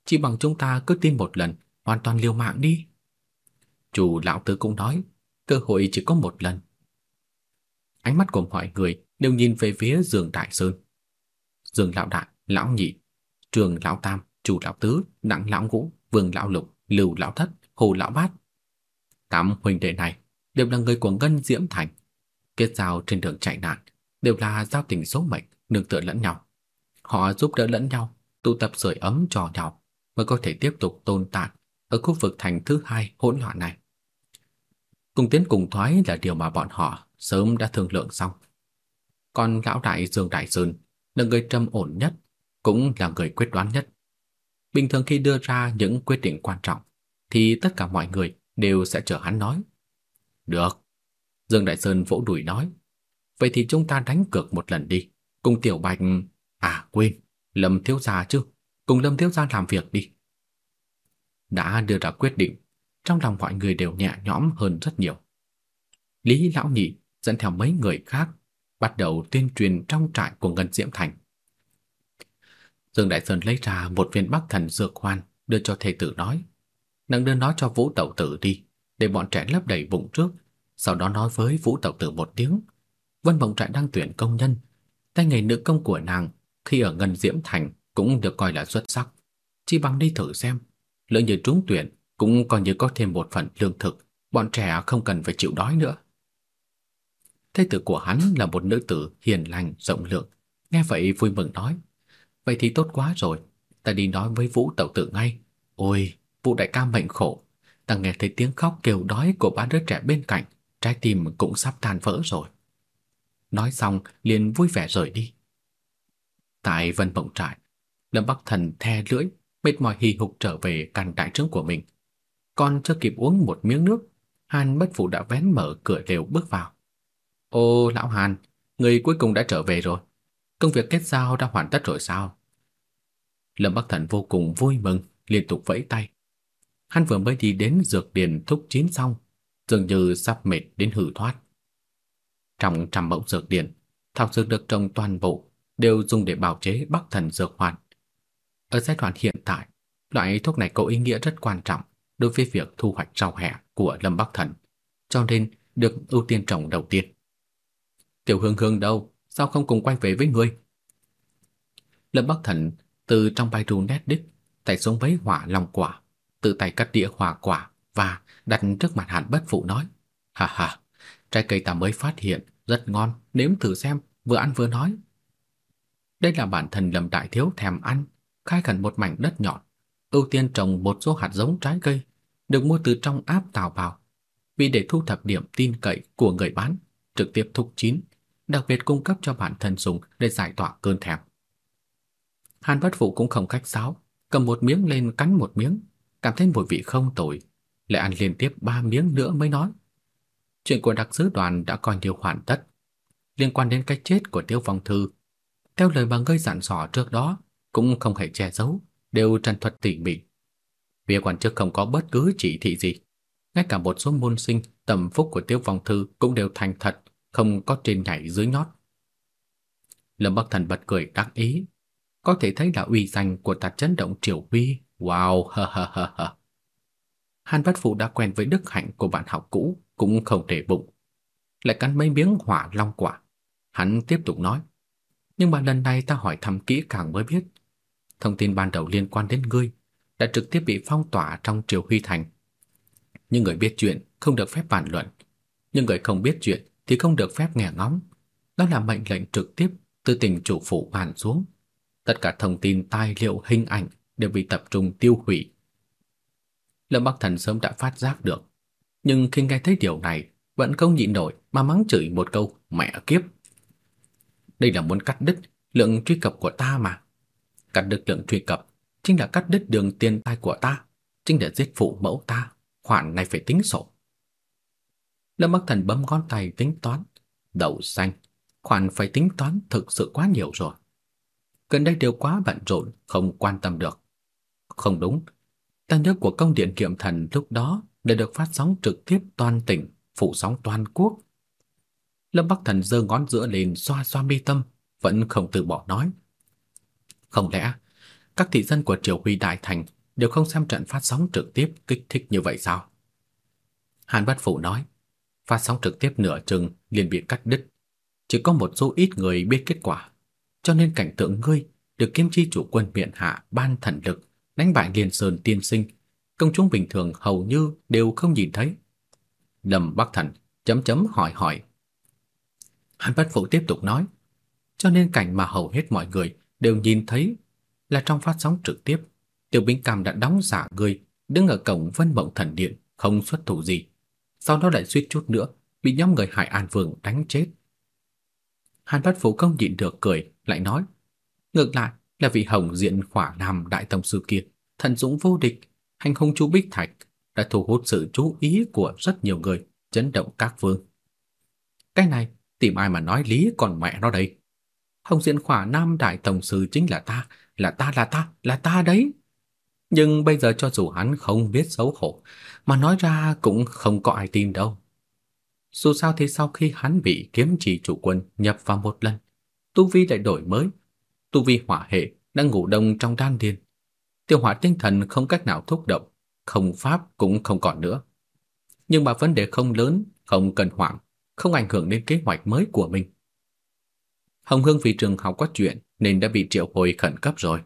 Chỉ bằng chúng ta cứ tin một lần, hoàn toàn liều mạng đi. Chủ lão tứ cũng nói, cơ hội chỉ có một lần. Ánh mắt của mọi người đều nhìn về phía Dương Đại Sơn. Dương lão đại, lão nhị, Trường lão tam, Chủ lão tứ, Đặng lão ngũ, Vương lão lục, Lưu lão thất, Hồ lão bát. Tám huynh đệ này đều là người của Ngân Diễm Thành, kết giao trên đường chạy nạn, đều là giao tình số mệnh, nương tựa lẫn nhau. Họ giúp đỡ lẫn nhau, tụ tập sưởi ấm cho nhau mới có thể tiếp tục tồn tại ở khu vực thành thứ hai hỗn loạn này. Cùng tiến cùng thoái là điều mà bọn họ sớm đã thương lượng xong. Còn lão đại Dương Đại Sơn là người trầm ổn nhất, cũng là người quyết đoán nhất. Bình thường khi đưa ra những quyết định quan trọng thì tất cả mọi người đều sẽ chờ hắn nói. Được. Dương Đại Sơn vỗ đùi nói. Vậy thì chúng ta đánh cược một lần đi. Cùng Tiểu Bạch À quên, Lâm thiếu gia chứ, cùng Lâm thiếu gia làm việc đi. Đã đưa ra quyết định, trong lòng mọi người đều nhẹ nhõm hơn rất nhiều. Lý lão nhị dẫn theo mấy người khác bắt đầu tuyên truyền trong trại của Ngân Diễm Thành. Dương Đại Sơn lấy ra một viên Bắc Thần dược hoàn đưa cho thầy tử nói, "Nâng đưa nó cho Vũ Tẩu tử đi, để bọn trẻ lấp đầy bụng trước, sau đó nói với Vũ Tẩu tử một tiếng, Vân Bồng trại đang tuyển công nhân, tay nghề nữ công của nàng khi ở Ngân Diễm Thành cũng được coi là xuất sắc. Chỉ bằng đi thử xem, lỡ như trúng tuyển cũng coi như có thêm một phần lương thực, bọn trẻ không cần phải chịu đói nữa. Thế tử của hắn là một nữ tử hiền lành, rộng lượng, nghe vậy vui mừng nói: "Vậy thì tốt quá rồi, ta đi nói với Vũ tẩu tử ngay. Ôi, Vũ đại ca mệnh khổ, ta nghe thấy tiếng khóc kêu đói của ba đứa trẻ bên cạnh, trái tim cũng sắp tan vỡ rồi." Nói xong liền vui vẻ rời đi. Tại Vân Mộng Trại, Lâm Bắc Thần the lưỡi, mệt mỏi hì hục trở về căn đại trướng của mình. Còn chưa kịp uống một miếng nước, Hàn Bất Phụ đã vén mở cửa lều bước vào. "Ô lão Hàn, người cuối cùng đã trở về rồi. Công việc kết giao đã hoàn tất rồi sao?" Lâm Bắc Thần vô cùng vui mừng, liên tục vẫy tay. Hắn vừa mới đi đến dược điền thúc chín xong, dường như sắp mệt đến hử thoát. Trong trăm mẫu dược điền, thảo dược được trồng toàn bộ đều dùng để bào chế Bắc Thần dược hoàn. Ở giai đoạn hiện tại, loại thuốc này có ý nghĩa rất quan trọng đối với việc thu hoạch rau hẹ của Lâm Bắc Thần, cho nên được ưu tiên trồng đầu tiên. Tiểu Hương Hương đâu, sao không cùng quay về với ngươi? Lâm Bắc Thần từ trong bài trù nét đích, tay xuống vấy hỏa lòng quả, tự tay cắt đĩa hỏa quả và đặt trước mặt Hàn Bất Phụ nói: "Ha ha, trái cây ta mới phát hiện, rất ngon, nếm thử xem." Vừa ăn vừa nói. Đây là bản thân Lâm Đại Thiếu thèm ăn, khai khẩn một mảnh đất nhọn, ưu tiên trồng một số hạt giống trái cây, được mua từ trong áp tàu vào, vì để thu thập điểm tin cậy của người bán, trực tiếp thúc chín, đặc biệt cung cấp cho bản thân dùng để giải tỏa cơn thèm. Hàn Bất Phụ cũng không khách sáo, cầm một miếng lên cắn một miếng, cảm thấy mùi vị không tồi, lại ăn liên tiếp ba miếng nữa mới nói. Chuyện của đặc sứ đoàn đã coi như hoàn tất. Liên quan đến cái chết của Tiêu Phong Thư, theo lời bà ngươi dặn dò trước đó, cũng không hề che giấu, đều trần thuật tỉ mỉ. việc quan chức không có bất cứ chỉ thị gì. Ngay cả một số môn sinh tầm phúc của Tiêu Phong Thư cũng đều thành thật, không có trên nhảy dưới nhót. Lâm Bắc Thần bật cười đắc ý, có thể thấy là uy danh của ta chấn động triều huy. Wow, ha ha ha ha. Hàn bát Phụ đã quen với đức hạnh của bạn học cũ, cũng không để bụng. Lại cắn mấy miếng hỏa long quả. Hắn tiếp tục nói, nhưng mà lần này ta hỏi thăm kỹ càng mới biết, thông tin ban đầu liên quan đến ngươi đã trực tiếp bị phong tỏa trong Triều Huy Thành. những người biết chuyện không được phép bàn luận, nhưng người không biết chuyện thì không được phép nghe ngóng. Đó là mệnh lệnh trực tiếp từ tỉnh chủ phủ bàn xuống. Tất cả thông tin, tài liệu, hình ảnh đều bị tập trung tiêu hủy. Lâm Bắc Thần sớm đã phát giác được, nhưng khi nghe thấy điều này, vẫn không nhịn nổi mà mắng chửi một câu mẹ kiếp. Đây là muốn cắt đứt lượng truy cập của ta mà. Cắt đứt lượng truy cập chính là cắt đứt đường tiền tài của ta, chính là giết phụ mẫu ta, khoản này phải tính sổ. Lâm Bắc Thần bấm ngón tay tính toán, đậu xanh, khoản phải tính toán thực sự quá nhiều rồi. Gần đây đều quá bận rộn, không quan tâm được. Không đúng, ta nhớ của công điện kiệm thần lúc đó đã được phát sóng trực tiếp toàn tỉnh, phụ sóng toàn quốc. Lâm Bắc Thần giơ ngón giữa lên xoa xoa mi tâm, vẫn không từ bỏ nói. Không lẽ các thị dân của Triều Huy Đại Thành đều không xem trận phát sóng trực tiếp kích thích như vậy sao? Hàn Bất Phụ nói, phát sóng trực tiếp nửa chừng liền bị cắt đứt. Chỉ có một số ít người biết kết quả, cho nên cảnh tượng ngươi được kiếm chi chủ quân miện hạ ban thần lực đánh bại liền Sơn tiên sinh, công chúng bình thường hầu như đều không nhìn thấy. Lâm Bắc Thần chấm chấm hỏi hỏi. Hàn Bất Phụ tiếp tục nói, cho nên cảnh mà hầu hết mọi người đều nhìn thấy là trong phát sóng trực tiếp, Tiểu Bính Cam đã đóng giả người đứng ở cổng Vân Mộng Thần Điện, không xuất thủ gì. Sau đó lại suýt chút nữa bị nhóm người Hải An Vương đánh chết. Hàn Bát Phủ không nhịn được cười, lại nói: "Ngược lại là vị Hồng Diện Khỏa Nam đại tông sư kia, thần dũng vô địch, hành hung chu Bích Thạch đã thu hút sự chú ý của rất nhiều người, chấn động các vương. Cái này tìm ai mà nói lý còn mẹ nó đây. Hồng Diện Khỏa Nam đại tông sư chính là ta, là ta là ta, là ta đấy. Nhưng bây giờ cho dù hắn không biết xấu hổ, mà nói ra cũng không có ai tin đâu. Dù sao thì sau khi hắn bị kiếm chỉ chủ quân nhập vào một lần, tu vi lại đổi mới, tu vi hỏa hệ đang ngủ đông trong đan điền. Tiêu hỏa tinh thần không cách nào thúc động, không pháp cũng không còn nữa. Nhưng mà vấn đề không lớn, không cần hoảng, không ảnh hưởng đến kế hoạch mới của mình. Hồng Hương vì trường học có chuyện nên đã bị triệu hồi khẩn cấp rồi.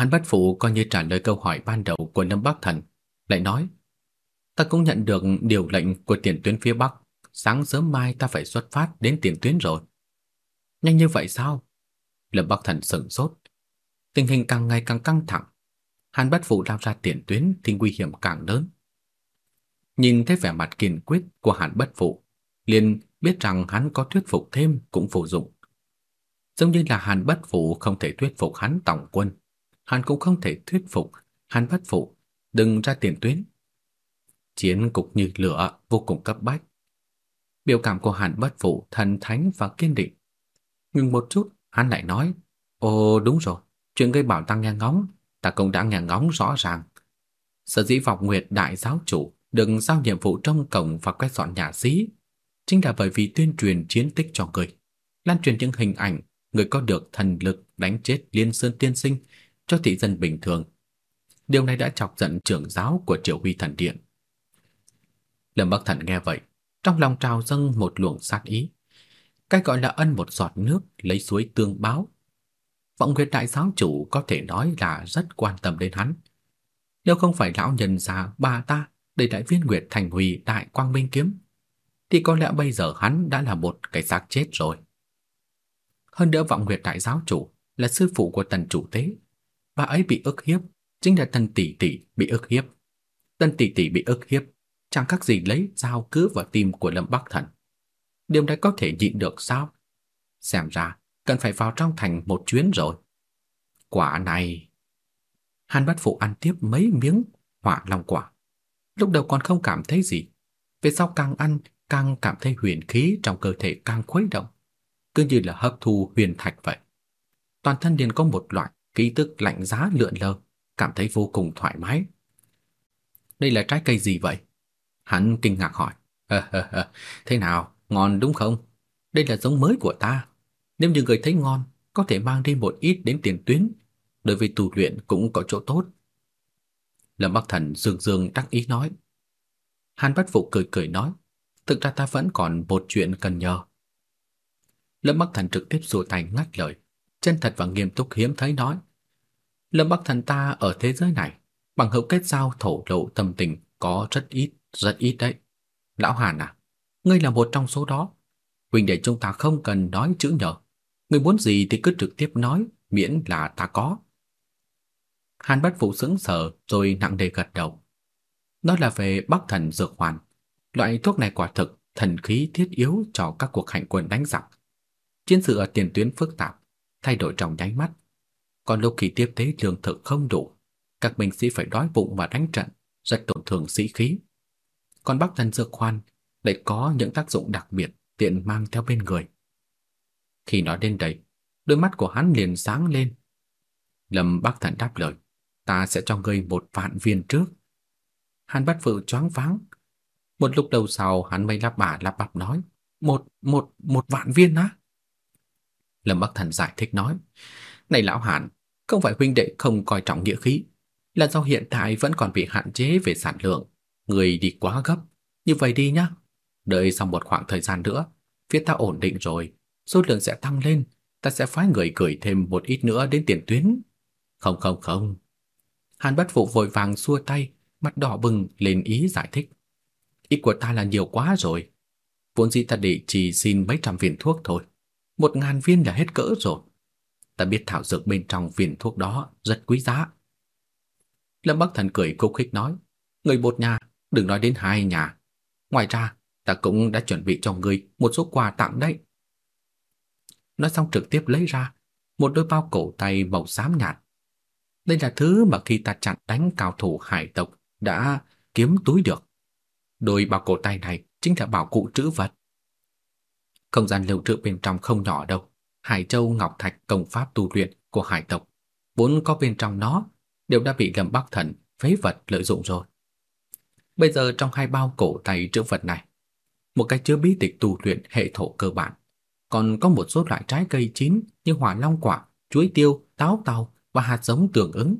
Hàn Bất Phụ coi như trả lời câu hỏi ban đầu của Lâm Bắc Thần, lại nói: "Ta cũng nhận được điều lệnh của tiền tuyến phía Bắc, sáng sớm mai ta phải xuất phát đến tiền tuyến rồi." "Nhanh như vậy sao?" Lâm Bắc Thần sững sốt. Tình hình càng ngày càng căng thẳng. Hàn Bất Phụ lao ra tiền tuyến thì nguy hiểm càng lớn. Nhìn thấy vẻ mặt kiên quyết của Hàn Bất Phụ, liền biết rằng hắn có thuyết phục thêm cũng vô dụng. Giống như là Hàn Bất Phụ không thể thuyết phục hắn tổng quân, hắn cũng không thể thuyết phục Hàn Bất Phụ đừng ra tiền tuyến. Chiến cục như lửa vô cùng cấp bách. Biểu cảm của Hàn Bất Phụ thần thánh và kiên định. Nhưng một chút, hắn lại nói, Ồ đúng rồi, chuyện gây bảo tăng nghe ngóng, ta cũng đã nghe ngóng rõ ràng. Sở dĩ Vọng Nguyệt đại giáo chủ đừng giao nhiệm vụ trong cổng và quét dọn nhà sĩ, chính là bởi vì tuyên truyền chiến tích cho người, lan truyền những hình ảnh người có được thần lực đánh chết Liên Sơn tiên sinh cho thị dân bình thường. Điều này đã chọc giận trưởng giáo của Triệu Huy Thần Điện. Lâm Bắc Thần nghe vậy, trong lòng trào dâng một luồng sát ý. Cái gọi là ân một giọt nước lấy suối tương báo. Vọng Nguyệt đại giáo chủ có thể nói là rất quan tâm đến hắn. Nếu không phải lão nhân già bà ta để đại viên Nguyệt thành hủy đại quang minh kiếm, thì có lẽ bây giờ hắn đã là một cái xác chết rồi. Hơn nữa Vọng Nguyệt đại giáo chủ là sư phụ của Tần chủ tế, bà ấy bị ức hiếp, chính là Tần tỷ tỷ bị ức hiếp. Tần tỷ tỷ bị ức hiếp, chẳng khác gì lấy dao cứa vào tim của Lâm Bắc Thần. Điều đấy có thể nhịn được sao? Xem ra cần phải vào trong thành một chuyến rồi. Quả này, Hàn Bát Phụ ăn tiếp mấy miếng hỏa long quả. Lúc đầu còn không cảm thấy gì, về sau càng ăn càng cảm thấy huyền khí trong cơ thể càng khuấy động, cứ như là hấp thu huyền thạch vậy. Toàn thân liền có một loại khí tức lạnh giá lượn lờ, cảm thấy vô cùng thoải mái. Đây là trái cây gì vậy? Hắn kinh ngạc hỏi. Ờ, ờ, ờ, thế nào, ngon đúng không? Đây là giống mới của ta. Nếu như người thấy ngon, có thể mang đi một ít đến tiền tuyến. Đối với tu luyện cũng có chỗ tốt. Lâm Bắc Thần dương dương đắc ý nói. Hàn Bất Phụ cười cười nói. Thực ra ta vẫn còn một chuyện cần nhờ. Lâm Bắc Thần trực tiếp xua tay ngắt lời. Chân thật và nghiêm túc hiếm thấy nói. Lâm Bắc Thần ta ở thế giới này, bằng hữu kết giao thổ lộ tâm tình có rất ít, rất ít đấy. Lão Hàn à, ngươi là một trong số đó. Huynh đệ chúng ta không cần nói chữ nhờ. Ngươi muốn gì thì cứ trực tiếp nói, miễn là ta có. Hàn Bất Phụ sững sờ rồi nặng nề gật đầu. Đó là về Bắc Thần Dược Hoàn. Loại thuốc này quả thực thần khí thiết yếu cho các cuộc hành quân đánh giặc. Chiến sự ở tiền tuyến phức tạp, thay đổi trong nháy mắt. Còn lúc khi tiếp tế lương thực không đủ, các binh sĩ phải đói bụng và đánh trận, rất tổn thương sĩ khí. Còn Bắc Thần Dược khoan lại có những tác dụng đặc biệt tiện mang theo bên người. Khi nói đến đây, đôi mắt của hắn liền sáng lên. Lâm Bắc Thần đáp lời, ta sẽ cho ngươi một vạn viên trước. Hắn bắt Phụ choáng váng. Một lúc đầu sau hắn mới lắp bả lắp bắp nói, một, một, một vạn viên á? Lâm Bắc Thần giải thích nói, này lão hạn, không phải huynh đệ không coi trọng nghĩa khí, là do hiện tại vẫn còn bị hạn chế về sản lượng, người đi quá gấp, như vậy đi nhá. Đợi sau một khoảng thời gian nữa, phía ta ổn định rồi, số lượng sẽ tăng lên, ta sẽ phái người gửi thêm một ít nữa đến tiền tuyến. Không không không. Hàn Bất Phụ vội vàng xua tay, mặt đỏ bừng lên ý giải thích. Ít của ta là nhiều quá rồi. Vốn dĩ ta để chỉ xin mấy trăm viên thuốc thôi. Một ngàn viên là hết cỡ rồi. Ta biết thảo dược bên trong viên thuốc đó rất quý giá. Lâm Bắc Thần cười khúc khích nói, người một nhà, đừng nói đến hai nhà. Ngoài ra, ta cũng đã chuẩn bị cho ngươi một số quà tặng đấy. Nói xong trực tiếp lấy ra một đôi bao cổ tay màu xám nhạt. Đây là thứ mà khi ta chặn đánh cao thủ hải tộc đã kiếm túi được. Đôi bao cổ tay này chính là bảo cụ trữ vật. Không gian lưu trữ bên trong không nhỏ đâu. Hải Châu Ngọc Thạch công pháp tu luyện của hải tộc, vốn có bên trong nó đều đã bị Lâm Bắc Thần phế vật lợi dụng rồi. Bây giờ trong hai bao cổ tay trữ vật này, một cái chứa bí tịch tu luyện hệ thổ cơ bản, còn có một số loại trái cây chín như hỏa long quả, chuối tiêu, táo tàu và hạt giống tương ứng.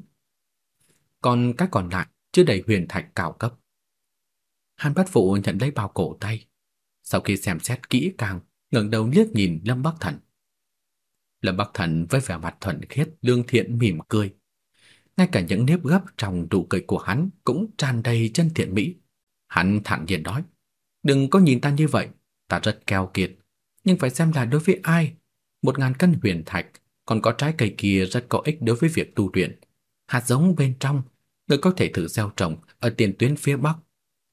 Còn các còn lại chứa đầy huyền thạch cao cấp. Hàn Bát Phụ nhận lấy bao cổ tay, sau khi xem xét kỹ càng, ngẩng đầu liếc nhìn Lâm Bắc Thần. Lâm Bắc Thần với vẻ mặt thuần khiết, lương thiện mỉm cười. Ngay cả những nếp gấp trong nụ cười của hắn cũng tràn đầy chân thiện mỹ. Hắn thản nhiên nói: Đừng có nhìn ta như vậy, ta rất keo kiệt, nhưng phải xem là đối với ai. Một ngàn cân huyền thạch, còn có trái cây kia rất có ích đối với việc tu luyện. Hạt giống bên trong, người có thể thử gieo trồng ở tiền tuyến phía Bắc.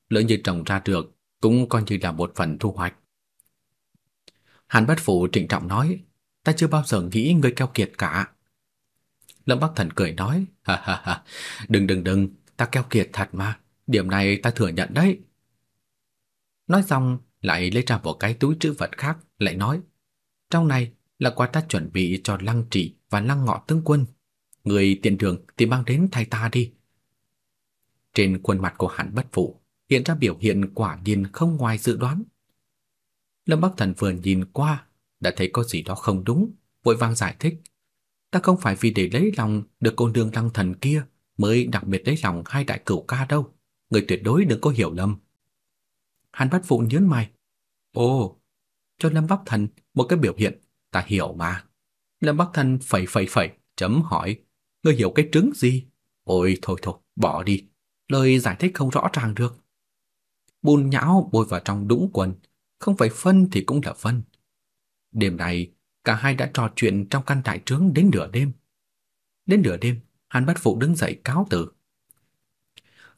Lỡ như trồng ra được, cũng coi như là một phần thu hoạch. Hàn Bất Phụ trịnh trọng nói, ta chưa bao giờ nghĩ người keo kiệt cả. Lâm Bắc Thần cười nói, ha ha ha, đừng đừng đừng, ta keo kiệt thật mà, điểm này ta thừa nhận đấy. Nói xong, lại lấy ra một cái túi trữ vật khác, lại nói, trong này là quà ta chuẩn bị cho Lăng Trị và Lăng Ngọ tướng quân. Người tiện đường thì mang đến thay ta đi. Trên khuôn mặt của hắn bất phụ hiện ra biểu hiện quả nhiên không ngoài dự đoán. Lâm Bắc Thần vừa nhìn qua, đã thấy có gì đó không đúng, vội vàng giải thích. Ta không phải vì để lấy lòng được cô nương lăng thần kia mới đặc biệt lấy lòng hai đại cửu ca đâu. Người tuyệt đối đừng có hiểu lầm. Hàn Bát Phụ nhớn mày. Ồ, cho Lâm Bắc Thần một cái biểu hiện, ta hiểu mà. Lâm Bắc Thần phẩy phẩy phẩy, chấm hỏi, ngươi hiểu cái trứng gì? Ôi thôi thôi, bỏ đi, lời giải thích không rõ ràng được. Bùn nhão bôi vào trong đũng quần, không phải phân thì cũng là phân. Đêm này, cả hai đã trò chuyện trong căn trại trướng đến nửa đêm. Đến nửa đêm, Hàn Bất Phụ đứng dậy cáo từ.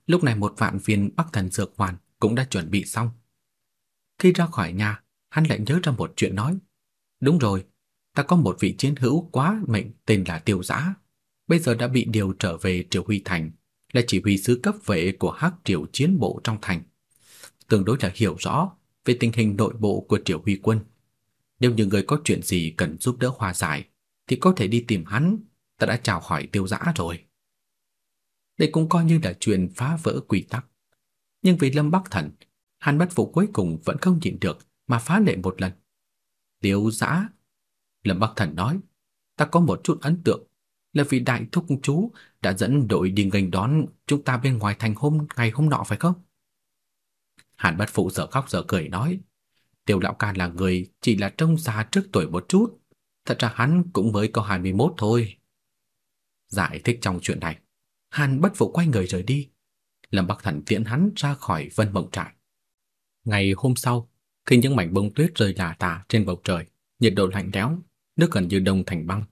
Lúc này một vạn viên Bắc Thần dược hoàn cũng đã chuẩn bị xong. Khi ra khỏi nhà, hắn lại nhớ ra một chuyện nói. Đúng rồi, ta có một vị chiến hữu quá mệnh tên là Tiêu Giã, bây giờ đã bị điều trở về Triều Huy Thành, là chỉ huy sứ cấp vệ của Hắc Triều chiến bộ trong thành. Tương đối là hiểu rõ về tình hình nội bộ của Triều Huy quân. Nếu như người có chuyện gì cần giúp đỡ hòa giải, thì có thể đi tìm hắn, ta đã chào hỏi Tiêu dã rồi. Đây cũng coi như là chuyện phá vỡ quy tắc. Nhưng vì Lâm Bắc Thần, Hàn Bất Phụ cuối cùng vẫn không nhịn được mà phá lệ một lần. Tiêu dã Lâm Bắc Thần nói, ta có một chút ấn tượng là vì đại thúc chú đã dẫn đội đi nghênh đón chúng ta bên ngoài thành hôm ngày hôm nọ phải không? Hàn Bất Phụ dở khóc dở cười nói, Tiêu lão ca là người chỉ là trông già trước tuổi một chút, thật ra hắn cũng mới có 21 thôi. Giải thích trong chuyện này, Hàn Bất Phụ quay người rời đi, Lâm Bắc Thần tiễn hắn ra khỏi Vân Mộng trại. Ngày hôm sau, khi những mảnh bông tuyết rơi lả tả trên bầu trời, nhiệt độ lạnh lẽo, nước gần như đông thành băng.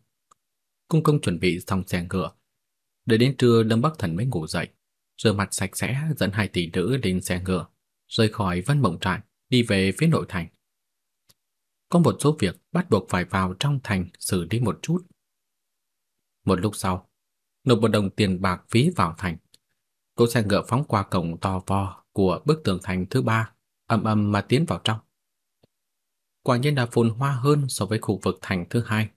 Cung công chuẩn bị xong xe ngựa. Đợi đến trưa Lâm Bắc Thần mới ngủ dậy, rửa mặt sạch sẽ dẫn hai tỷ nữ lên xe ngựa, rời khỏi Vân Mộng trại, đi về phía nội thành. Có một số việc bắt buộc phải vào trong thành xử lý một chút. Một lúc sau, nộp một đồng tiền bạc phí vào thành. Cỗ xe ngựa phóng qua cổng to vo của bức tường thành thứ ba, ầm ầm mà tiến vào trong quả nhiên là phồn hoa hơn so với khu vực thành thứ hai.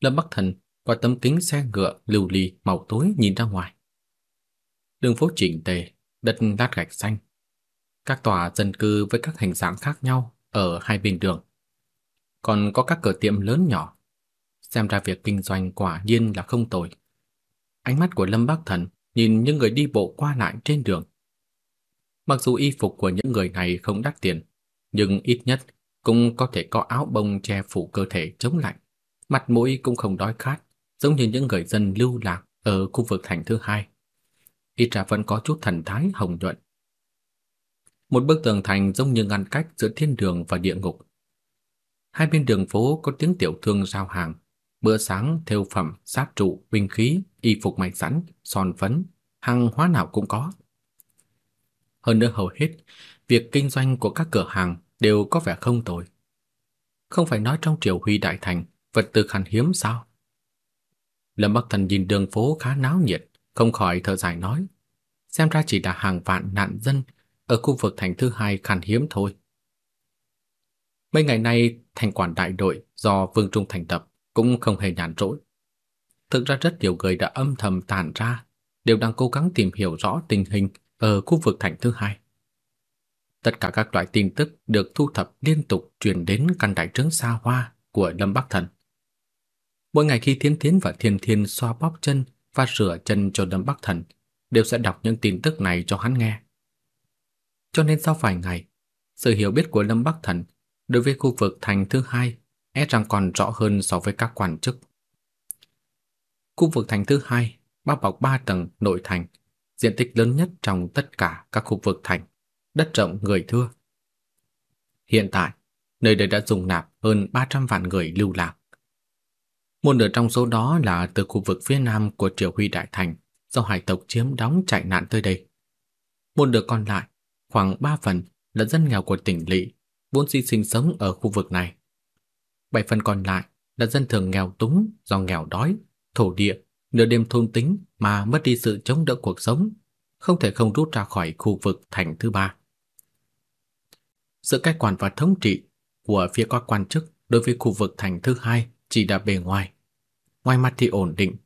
Lâm Bắc Thần qua tấm kính xe ngựa lưu ly màu tối nhìn ra ngoài. Đường phố chỉnh tề, đất lát gạch xanh. Các tòa dân cư với các hình dạng khác nhau ở hai bên đường. Còn có các cửa tiệm lớn nhỏ. Xem ra việc kinh doanh quả nhiên là không tồi. Ánh mắt của Lâm Bắc Thần nhìn những người đi bộ qua lại trên đường. Mặc dù y phục của những người này không đắt tiền, nhưng ít nhất cũng có thể có áo bông che phủ cơ thể chống lạnh, mặt mũi cũng không đói khát, giống như những người dân lưu lạc ở khu vực thành thứ hai. Ít ra vẫn có chút thần thái hồng nhuận. Một bức tường thành giống như ngăn cách giữa thiên đường và địa ngục. Hai bên đường phố có tiếng tiểu thương giao hàng, bữa sáng theo phẩm, sát trụ, binh khí, y phục may sẵn, son phấn, hàng hóa nào cũng có. Hơn nữa hầu hết, việc kinh doanh của các cửa hàng đều có vẻ không tồi. Không phải nói trong triều huy đại thành, vật tư khan hiếm sao? Lâm Bắc Thần nhìn đường phố khá náo nhiệt, không khỏi thở dài nói, xem ra chỉ là hàng vạn nạn dân ở khu vực thành thứ hai khan hiếm thôi. Mấy ngày nay, thành quản đại đội do Vương Trung thành tập cũng không hề nhàn rỗi. Thực ra rất nhiều người đã âm thầm tản ra, đều đang cố gắng tìm hiểu rõ tình hình ở khu vực thành thứ hai. Tất cả các loại tin tức được thu thập liên tục truyền đến căn đại trướng xa hoa của Lâm Bắc Thần. Mỗi ngày khi Thiên tiến và Thiên Thiên xoa bóp chân và rửa chân cho Lâm Bắc Thần, đều sẽ đọc những tin tức này cho hắn nghe. Cho nên sau vài ngày, sự hiểu biết của Lâm Bắc Thần đối với khu vực thành thứ hai e rằng còn rõ hơn so với các quan chức. Khu vực thành thứ hai bao bọc ba tầng nội thành, diện tích lớn nhất trong tất cả các khu vực thành đất rộng người thưa. Hiện tại, nơi đây đã dùng nạp hơn 300 vạn người lưu lạc. Một nửa trong số đó là từ khu vực phía nam của Triều Huy Đại Thành do hải tộc chiếm đóng chạy nạn tới đây. Một nửa còn lại, khoảng 3 phần là dân nghèo của tỉnh lỵ, vốn sinh sinh sống ở khu vực này. 7 phần còn lại là dân thường nghèo túng do nghèo đói, thổ địa, nửa đêm thôn tính mà mất đi sự chống đỡ cuộc sống, không thể không rút ra khỏi khu vực thành thứ ba. Sự cai quản và thống trị của phía các quan chức đối với khu vực thành thứ hai chỉ là bề ngoài. Ngoài mặt thì ổn định,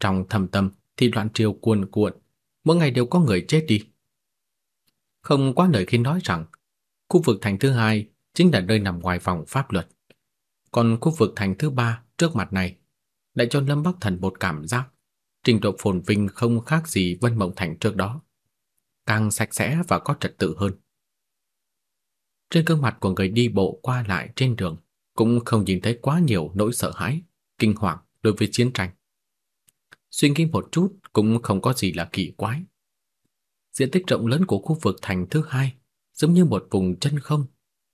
trong thầm tâm thì loạn triều cuồn cuộn, mỗi ngày đều có người chết đi. Không quá lời khi nói rằng khu vực thành thứ hai chính là nơi nằm ngoài vòng pháp luật. Còn khu vực thành thứ ba trước mặt này lại cho Lâm Bắc Thần một cảm giác trình độ phồn vinh không khác gì Vân Mộng Thành trước đó, càng sạch sẽ và có trật tự hơn. Trên gương mặt của người đi bộ qua lại trên đường cũng không nhìn thấy quá nhiều nỗi sợ hãi, kinh hoàng đối với chiến tranh. Suy nghĩ một chút cũng không có gì là kỳ quái. Diện tích rộng lớn của khu vực thành thứ hai giống như một vùng chân không,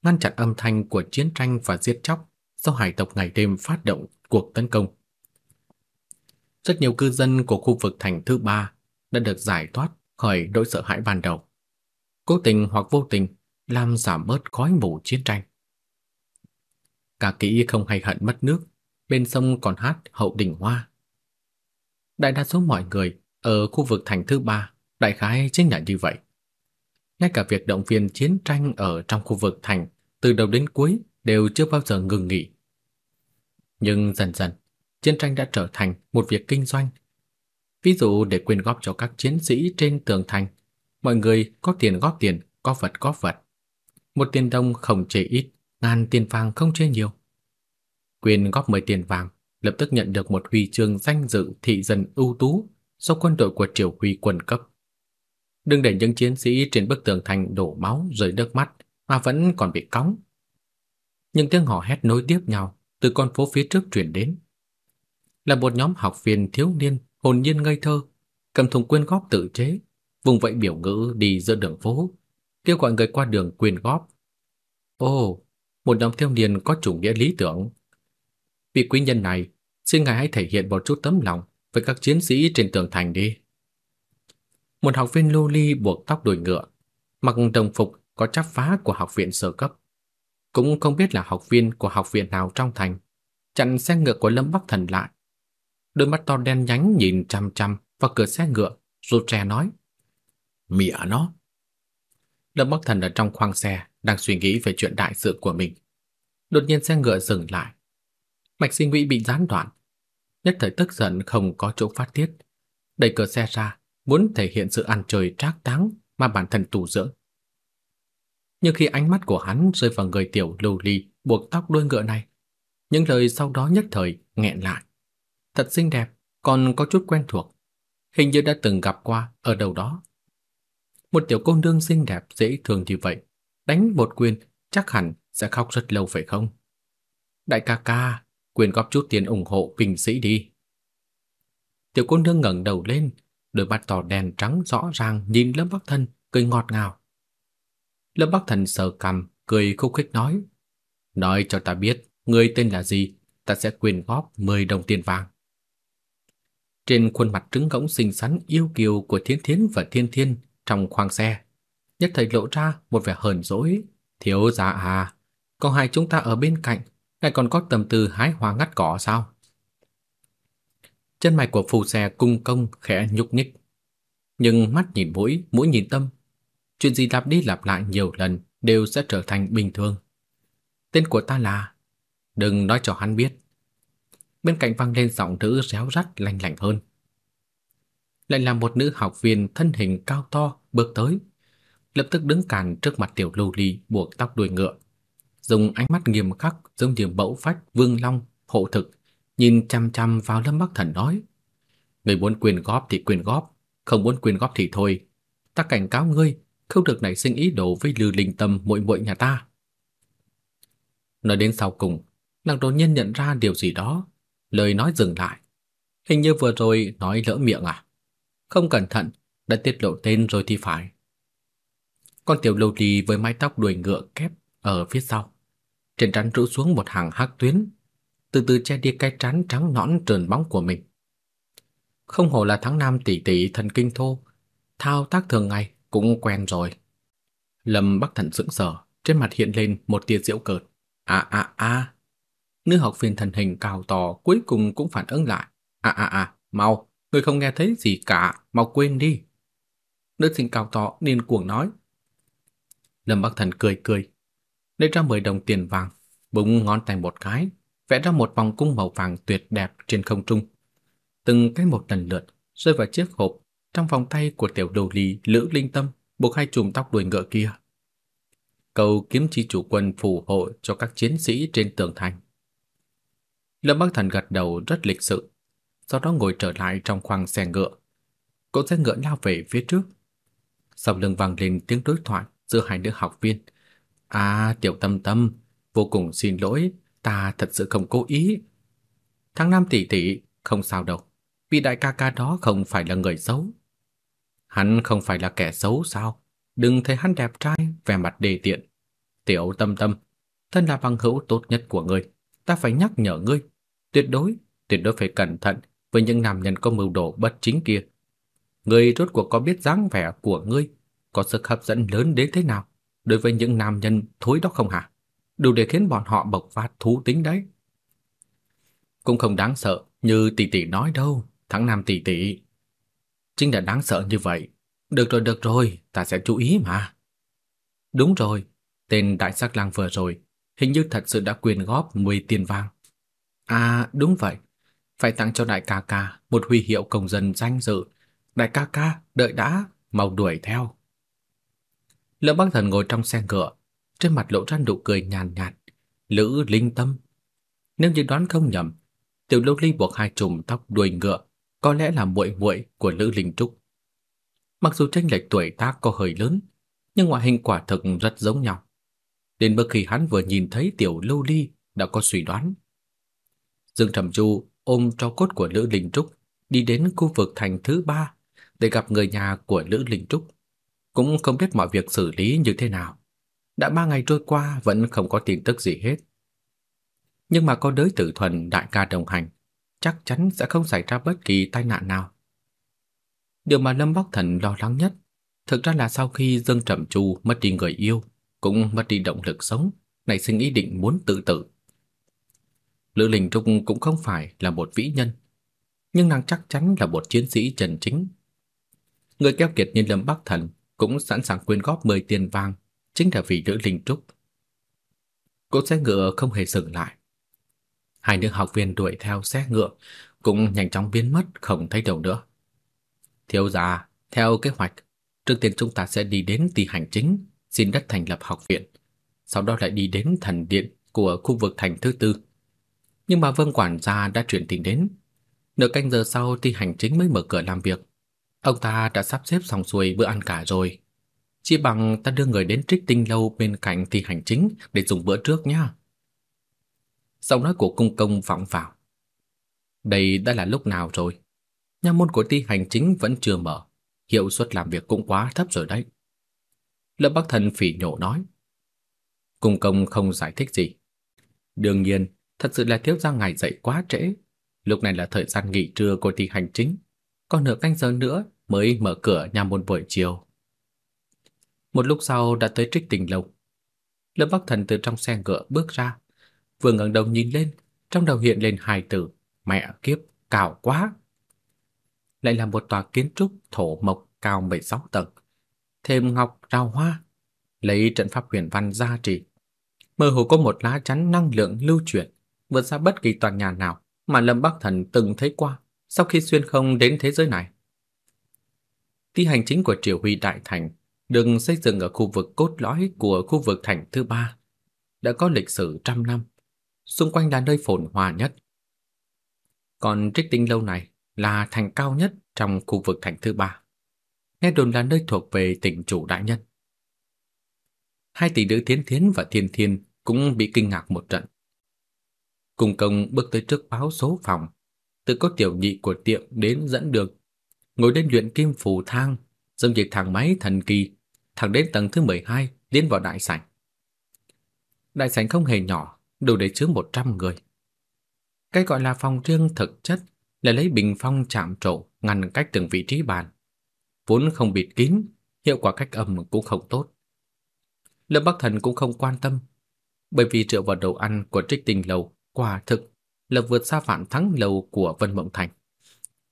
ngăn chặn âm thanh của chiến tranh và giết chóc do hải tộc ngày đêm phát động cuộc tấn công. Rất nhiều cư dân của khu vực thành thứ ba đã được giải thoát khỏi nỗi sợ hãi ban đầu. Cố tình hoặc vô tình làm giảm bớt khói mù chiến tranh. Cả kỹ không hay hận mất nước, bên sông còn hát hậu đỉnh hoa. Đại đa số mọi người ở khu vực thành thứ ba đại khái chính là như vậy. Ngay cả việc động viên chiến tranh ở trong khu vực thành từ đầu đến cuối đều chưa bao giờ ngừng nghỉ. Nhưng dần dần, chiến tranh đã trở thành một việc kinh doanh. Ví dụ để quyên góp cho các chiến sĩ trên tường thành, mọi người có tiền góp tiền, có vật góp vật. Một tiền đồng không chê ít, ngàn tiền vàng không chê nhiều. Quyên góp 10 tiền vàng, lập tức nhận được một huy chương danh dự thị dân ưu tú do quân đội của triều huy quân cấp. Đừng để những chiến sĩ trên bức tường thành đổ máu rơi nước mắt mà vẫn còn bị cóng. Những tiếng hò hét nối tiếp nhau từ con phố phía trước truyền đến. Là một nhóm học viên thiếu niên hồn nhiên ngây thơ, cầm thùng quyên góp tự chế, vùng vẫy biểu ngữ đi giữa đường phố, kêu gọi người qua đường quyên góp. Ồ, một nhóm thiếu niên có chủ nghĩa lý tưởng. Vị quý nhân này, xin ngài hãy thể hiện một chút tấm lòng với các chiến sĩ trên tường thành đi. Một học viên lưu ly buộc tóc đuôi ngựa, mặc đồng phục có chắp phá của học viện sơ cấp. Cũng không biết là học viên của học viện nào trong thành, chặn xe ngựa của Lâm Bắc Thần lại. Đôi mắt to đen nhánh nhìn chăm chăm vào cửa xe ngựa, rụt rè nói. "Mẹ nó. Lâm Bắc Thần ở trong khoang xe đang suy nghĩ về chuyện đại sự của mình. Đột nhiên xe ngựa dừng lại. Mạch sinh quỹ bị gián đoạn. Nhất thời tức giận không có chỗ phát tiết. Đẩy cửa xe ra, muốn thể hiện sự ăn chơi trác táng mà bản thân tù dưỡng. Nhưng khi ánh mắt của hắn rơi vào người tiểu lưu ly buộc tóc đuôi ngựa này, những lời sau đó nhất thời nghẹn lại. Thật xinh đẹp, còn có chút quen thuộc. Hình như đã từng gặp qua ở đâu đó. Một tiểu cô nương xinh đẹp dễ thương như vậy, đánh một quyền chắc hẳn sẽ khóc rất lâu phải không? Đại ca ca, quyền góp chút tiền ủng hộ bình sĩ đi. Tiểu cô nương ngẩng đầu lên, đôi mắt to đen trắng rõ ràng nhìn Lâm Bắc Thần, cười ngọt ngào. Lâm Bắc Thần sờ cằm, cười khúc khích nói: "Nói cho ta biết, người tên là gì, ta sẽ quyên góp 10 đồng tiền vàng." Trên khuôn mặt trứng ngỗng xinh xắn yêu kiều của Thiên Thiến và Thiên Thiên trong khoang xe, nhất thời lộ ra một vẻ hờn dỗi, "Thiếu gia à, có hai chúng ta ở bên cạnh, ngài còn có tâm tư hái hoa ngắt cỏ sao?" Chân mày của phù xe cung công khẽ nhúc nhích. Nhưng mắt nhìn mũi, mũi nhìn tâm. Chuyện gì lặp đi lặp lại nhiều lần đều sẽ trở thành bình thường. Tên của ta là... Đừng nói cho hắn biết. Bên cạnh vang lên giọng nữ réo rắt lanh lảnh hơn. Lại là một nữ học viên thân hình cao to bước tới, lập tức đứng cản trước mặt tiểu lưu ly buộc tóc đuôi ngựa, dùng ánh mắt nghiêm khắc giống như mẫu phách vương long hộ thực nhìn chăm chăm vào Lâm Bắc Thần nói: "Ngươi muốn quyền góp thì quyền góp, không muốn quyền góp thì thôi. Ta cảnh cáo ngươi, không được nảy sinh ý đồ với Lư Linh Tâm muội muội nhà ta." Nói đến sau cùng, nàng đột nhiên nhận ra điều gì đó, lời nói dừng lại. Hình như vừa rồi nói lỡ miệng à? Không cẩn thận đã tiết lộ tên rồi thì phải. Con tiểu lâu ly với mái tóc đuôi ngựa kép ở phía sau, trên trán rũ xuống một hàng hắc tuyến từ từ che đi cái trán trắng nõn trơn bóng của mình. Không hổ là tháng năm tỷ tỷ thần kinh thô, thao tác thường ngày cũng quen rồi. Lâm Bắc Thần sững sờ, trên mặt hiện lên một tia giễu cợt. A a a. Nữ học viên thần hình cao to cuối cùng cũng phản ứng lại. A a a, mau, người không nghe thấy gì cả, mau quên đi. Nữ sinh cao to điên cuồng nói. Lâm Bắc Thần cười cười, lấy ra 10 đồng tiền vàng, búng ngón tay một cái, vẽ ra một vòng cung màu vàng tuyệt đẹp trên không trung. Từng cái một lần lượt rơi vào chiếc hộp trong vòng tay của tiểu đồ lý Lữ Linh Tâm buộc hai chùm tóc đuôi ngựa kia. Cầu kiếm chi chủ quân phù hộ cho các chiến sĩ trên tường thành. Lâm Bắc Thần gật đầu rất lịch sự, sau đó ngồi trở lại trong khoang xe ngựa. Cỗ xe ngựa lao về phía trước. Sau lưng vang lên tiếng đối thoại giữa hai nữ học viên. "À, Tiểu Tâm Tâm, vô cùng xin lỗi, ta thật sự không cố ý. Tháng năm tỷ tỷ, không sao đâu, vì đại ca ca đó không phải là người xấu. Hắn không phải là kẻ xấu sao? Đừng thấy hắn đẹp trai, vẻ mặt đề tiện. Tiểu tâm tâm, thân là bằng hữu tốt nhất của ngươi, ta phải nhắc nhở ngươi, tuyệt đối, tuyệt đối phải cẩn thận với những nam nhân có mưu đồ bất chính kia. Ngươi rốt cuộc có biết dáng vẻ của ngươi có sức hấp dẫn lớn đến thế nào đối với những nam nhân thối đó không hả? Đủ để khiến bọn họ bộc phát thú tính đấy. Cũng không đáng sợ như tỷ tỷ nói đâu, thắng nam tỷ tỷ. Chính là đáng sợ như vậy. Được rồi, được rồi, ta sẽ chú ý mà. Đúng rồi, tên đại sắc lang vừa rồi hình như thật sự đã quyên góp 10 tiền vàng. À, đúng vậy. Phải tặng cho đại ca ca một huy hiệu công dân danh dự. Đại ca ca, đợi đã, mau đuổi theo. Lỡ bác Thần ngồi trong xe ngựa, trên mặt lộ ra nụ cười nhàn nhạt, Lữ Linh Tâm. Nếu như đoán không nhầm, Tiểu Lục Ly buộc hai chùm tóc đuôi ngựa, có lẽ là muội muội của Lữ Linh Trúc. Mặc dù chênh lệch tuổi tác có hơi lớn, nhưng ngoại hình quả thực rất giống nhau. Đến mức khi hắn vừa nhìn thấy Tiểu lưu Ly đã có suy đoán. Dương Trầm Chu ôm tro cốt của Lữ Linh Trúc đi đến khu vực thành thứ ba để gặp người nhà của Lữ Linh Trúc. Cũng không biết mọi việc xử lý như thế nào. Đã ba ngày trôi qua vẫn không có tin tức gì hết. Nhưng mà có đới tử thuần đại ca đồng hành, chắc chắn sẽ không xảy ra bất kỳ tai nạn nào. Điều mà Lâm Bắc Thần lo lắng nhất thực ra là sau khi Dương Trầm Chu mất đi người yêu, cũng mất đi động lực sống, nảy sinh ý định muốn tự tử. Lữ Linh Trúc cũng không phải là một vĩ nhân, nhưng nàng chắc chắn là một chiến sĩ chân chính. Người keo kiệt như Lâm Bắc Thần cũng sẵn sàng quyên góp 10 tiền vàng chính là vì nữ Linh Trúc. Cỗ xe ngựa không hề dừng lại. Hai nữ học viên đuổi theo xe ngựa cũng nhanh chóng biến mất không thấy đâu nữa. Thiếu gia, theo kế hoạch, trước tiên chúng ta sẽ đi đến tỷ hành chính, xin đất thành lập học viện, sau đó lại đi đến thần điện của khu vực thành thứ tư. Nhưng mà Vương quản gia đã chuyển tin đến, nửa canh giờ sau thì hành chính mới mở cửa làm việc. Ông ta đã sắp xếp xong xuôi bữa ăn cả rồi. Chỉ bằng ta đưa người đến trích tinh lâu bên cạnh tỷ hành chính để dùng bữa trước nhá. Giọng nói của cung công vọng vào. Đây đã là lúc nào rồi? Nhà môn của ti hành chính vẫn chưa mở, hiệu suất làm việc cũng quá thấp rồi đấy. Lâm Bắc Thần phỉ nhổ nói. Cung công không giải thích gì. Đương nhiên, thật sự là thiếu gia ngài dậy quá trễ. Lúc này là thời gian nghỉ trưa của ti hành chính, còn nửa canh giờ nữa mới mở cửa nhà môn buổi chiều. Một lúc sau đã tới trích tình lầu Lâm Bắc Thần từ trong xe ngựa bước ra, vừa ngẩng đầu nhìn lên, trong đầu hiện lên hai từ, mẹ kiếp, cao quá. Lại là một tòa kiến trúc thổ mộc cao 16 tầng, thêm ngọc rào hoa, lấy trận pháp huyền văn gia trì. Mơ hồ có một lá chắn năng lượng lưu chuyển, vượt xa bất kỳ tòa nhà nào mà Lâm Bắc Thần từng thấy qua sau khi xuyên không đến thế giới này. Ti hành chính của Triều Huy Đại Thành được xây dựng ở khu vực cốt lõi của khu vực thành thứ ba, đã có lịch sử trăm năm xung quanh là nơi phồn hoa nhất. Còn Trích Tinh lâu này là thành cao nhất trong khu vực thành thứ ba. Nghe đồn là nơi thuộc về tỉnh chủ đại nhân. Hai tỷ nữ Thiến Thiến và Thiên Thiên cũng bị kinh ngạc một trận. Cùng công bước tới trước báo số phòng, tự có tiểu nhị của tiệm đến dẫn đường, ngồi lên luyện kim phù thang, dùng việc thang máy thần kỳ, thẳng đến tầng thứ 12, tiến vào đại sảnh. Đại sảnh không hề nhỏ, đủ để chứa 100 người. Cái gọi là phòng riêng thực chất là lấy bình phong chạm trổ ngăn cách từng vị trí bàn. Vốn không bịt kín, hiệu quả cách âm cũng không tốt. Lâm Bắc Thần cũng không quan tâm, bởi vì dựa vào đầu ăn của Trích tình lầu, quả thực là vượt xa vạn thắng lầu của Vân Mộng Thành,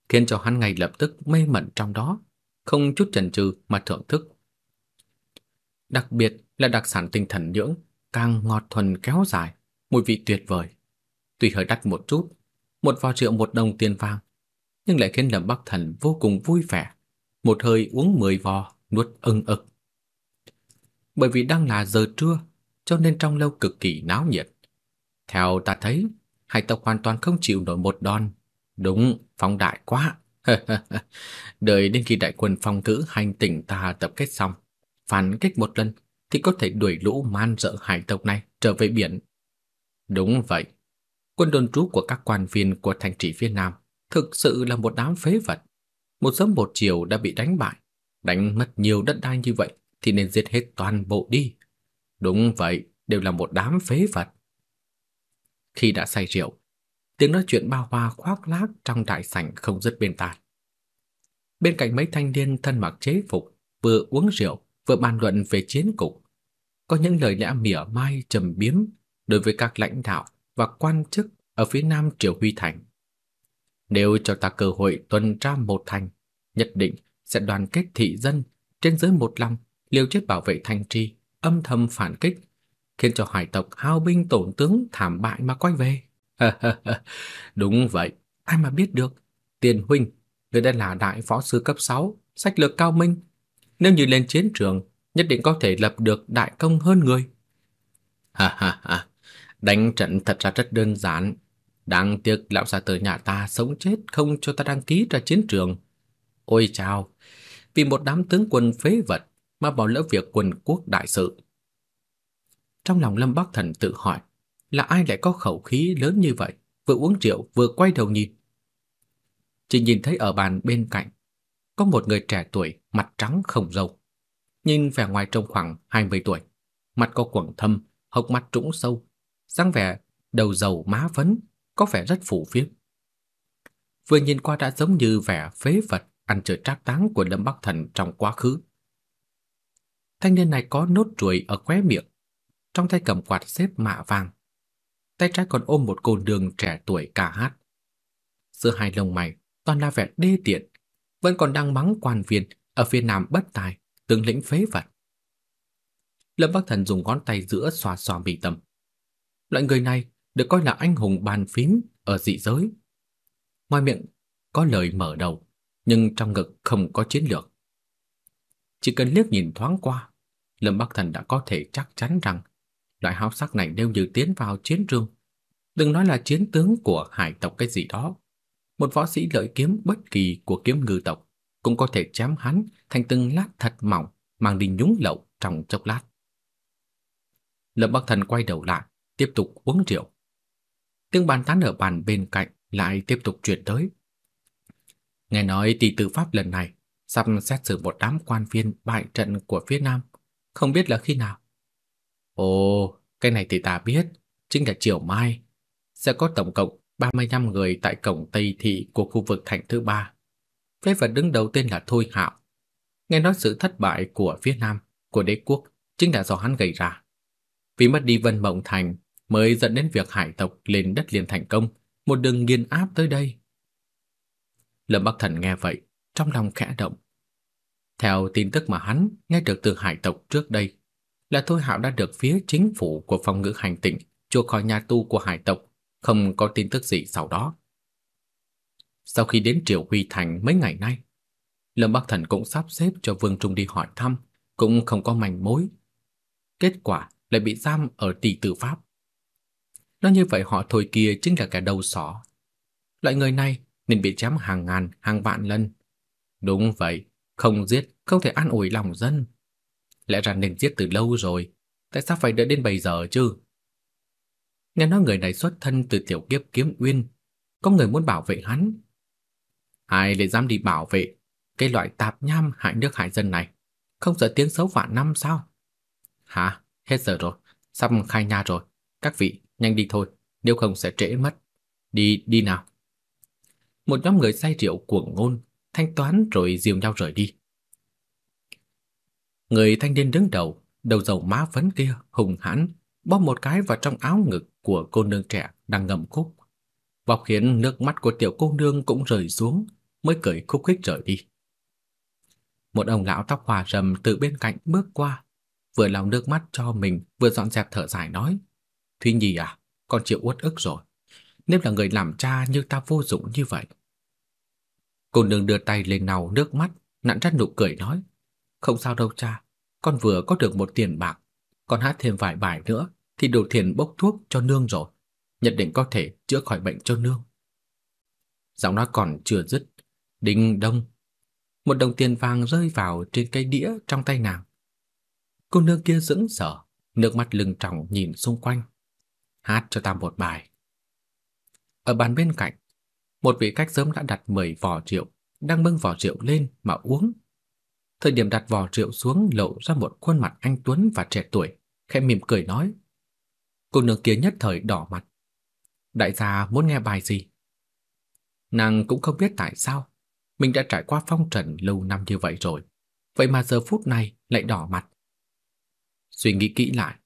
khiến cho hắn ngay lập tức mê mẩn trong đó, không chút chần chừ mà thưởng thức. Đặc biệt là đặc sản tinh thần nhưỡng càng ngọt thuần kéo dài, mùi vị tuyệt vời. Tuy hơi đắt một chút, một vò rượu một đồng tiền vàng, nhưng lại khiến Lâm Bắc Thần vô cùng vui vẻ, một hơi uống 10 vò, nuốt ưng ực. Bởi vì đang là giờ trưa, cho nên trong lâu cực kỳ náo nhiệt. Theo ta thấy, hai tộc hoàn toàn không chịu nổi một đòn. Đúng, phóng đại quá. <laughs> Đợi đến khi đại quân phong cử hành tỉnh ta tập kết xong, phản kích một lần thì có thể đuổi lũ man dợ hải tộc này trở về biển. Đúng vậy. Quân đồn trú của các quan viên của thành trì phía Nam thực sự là một đám phế vật. Một sớm một chiều đã bị đánh bại. Đánh mất nhiều đất đai như vậy thì nên giết hết toàn bộ đi. Đúng vậy, đều là một đám phế vật. Khi đã say rượu, tiếng nói chuyện bao hoa khoác lác trong đại sảnh không dứt bên tai. Bên cạnh mấy thanh niên thân mặc chế phục, vừa uống rượu, vừa bàn luận về chiến cục. Có những lời lẽ mỉa mai trầm biếm đối với các lãnh đạo và quan chức ở phía nam Triều Huy Thành. Nếu cho ta cơ hội tuần tra một thành, nhất định sẽ đoàn kết thị dân trên dưới một lòng, liều chết bảo vệ thành trì, âm thầm phản kích, khiến cho hải tộc hao binh tổn tướng thảm bại mà quay về. <laughs> Đúng vậy, ai mà biết được. Tiền huynh, người đã là đại võ sư cấp 6, sách lược cao minh. Nếu như lên chiến trường, nhất định có thể lập được đại công hơn người. Ha ha ha, đánh trận thật ra rất đơn giản. Đáng tiếc lão gia tử nhà ta sống chết không cho ta đăng ký ra chiến trường. Ôi chao vì một đám tướng quân phế vật mà bỏ lỡ việc quân quốc đại sự. Trong lòng Lâm Bắc Thần tự hỏi, là ai lại có khẩu khí lớn như vậy, vừa uống rượu vừa quay đầu nhìn. Chỉ nhìn thấy ở bàn bên cạnh, có một người trẻ tuổi, mặt trắng không râu. Nhìn vẻ ngoài trông khoảng 20 tuổi, mặt có quầng thâm, hốc mắt trũng sâu, dáng vẻ đầu dầu má phấn, có vẻ rất phủ phiếm. Vừa nhìn qua đã giống như vẻ phế vật ăn chơi trác táng của Lâm Bắc Thần trong quá khứ. Thanh niên này có nốt ruồi ở khóe miệng, trong tay cầm quạt xếp mạ vàng. Tay trái còn ôm một cô đường trẻ tuổi ca hát. Giữa hai lông mày toàn là vẻ đê tiện, vẫn còn đang mắng quan viên ở phía nam bất tài, tướng lĩnh phế vật. Lâm Bắc Thần dùng ngón tay giữa xoa xoa bị tâm. Loại người này được coi là anh hùng bàn phím ở dị giới. Ngoài miệng có lời mở đầu, nhưng trong ngực không có chiến lược. Chỉ cần liếc nhìn thoáng qua, Lâm Bắc Thần đã có thể chắc chắn rằng loại háo sắc này nếu như tiến vào chiến trường, đừng nói là chiến tướng của hải tộc cái gì đó, một võ sĩ lợi kiếm bất kỳ của kiếm ngư tộc cũng có thể chém hắn thành từng lát thật mỏng mang đi nhúng lậu trong chốc lát. Lâm Bắc Thần quay đầu lại, tiếp tục uống rượu. Tiếng bàn tán ở bàn bên cạnh lại tiếp tục truyền tới. Nghe nói tỷ tử pháp lần này sắp xét xử một đám quan viên bại trận của phía Nam, không biết là khi nào. Ồ, cái này thì ta biết, chính là chiều mai. Sẽ có tổng cộng 35 người tại cổng Tây Thị của khu vực thành thứ ba. Phế vật đứng đầu tên là Thôi Hạo. Nghe nói sự thất bại của phía Nam, của đế quốc, chính là do hắn gây ra. Vì mất đi Vân Mộng Thành mới dẫn đến việc hải tộc lên đất liền thành công, một đường nghiền áp tới đây. Lâm Bắc Thần nghe vậy, trong lòng khẽ động. Theo tin tức mà hắn nghe được từ hải tộc trước đây, là Thôi Hạo đã được phía chính phủ của phòng ngữ hành tịnh chua khỏi nhà tu của hải tộc, không có tin tức gì sau đó. Sau khi đến Triều Huy Thành mấy ngày nay, Lâm Bắc Thần cũng sắp xếp cho Vương Trung đi hỏi thăm, cũng không có manh mối. Kết quả lại bị giam ở tỷ tử Pháp. Nói như vậy họ thôi kia chính là kẻ đầu sỏ. Loại người này nên bị chém hàng ngàn, hàng vạn lần. Đúng vậy, không giết, không thể an ủi lòng dân. Lẽ ra nên giết từ lâu rồi, tại sao phải đợi đến bây giờ chứ? Nghe nói người này xuất thân từ tiểu kiếp kiếm uyên, có người muốn bảo vệ hắn. Ai lại dám đi bảo vệ cái loại tạp nham hại nước hại dân này? Không sợ tiếng xấu vạn năm sao? Hả? Hết giờ rồi, sắp khai nha rồi. Các vị, nhanh đi thôi, nếu không sẽ trễ mất. Đi, đi nào. Một nhóm người say rượu cuồng ngôn, thanh toán rồi dìu nhau rời đi. Người thanh niên đứng đầu, đầu dầu má phấn kia, hùng hãn, bóp một cái vào trong áo ngực của cô nương trẻ đang ngậm khúc. Vọc khiến nước mắt của tiểu cô nương cũng rơi xuống, mới cười khúc khích rời đi. Một ông lão tóc hòa rầm từ bên cạnh bước qua, vừa lau nước mắt cho mình, vừa dọn dẹp thở dài nói: "Thúy Nhi à, con chịu uất ức rồi. Nếu là người làm cha như ta vô dụng như vậy." Cô nương đưa tay lên nào nước mắt, nặn ra nụ cười nói: "Không sao đâu cha, con vừa có được một tiền bạc, con hát thêm vài bài nữa thì đủ tiền bốc thuốc cho nương rồi, nhất định có thể chữa khỏi bệnh cho nương." Giọng nói còn chưa dứt, đinh đông, một đồng tiền vàng rơi vào trên cây đĩa trong tay nàng. Cô nương kia sững sờ, nước mắt lưng tròng nhìn xung quanh. hát cho ta một bài. Ở bàn bên cạnh, một vị khách sớm đã đặt 10 vò rượu, đang bưng vò rượu lên mà uống. Thời điểm đặt vò rượu xuống lộ ra một khuôn mặt anh tuấn và trẻ tuổi, khẽ mỉm cười nói. Cô nương kia nhất thời đỏ mặt. Đại gia muốn nghe bài gì? Nàng cũng không biết tại sao mình đã trải qua phong trần lâu năm như vậy rồi, vậy mà giờ phút này lại đỏ mặt. Suy nghĩ kỹ lại,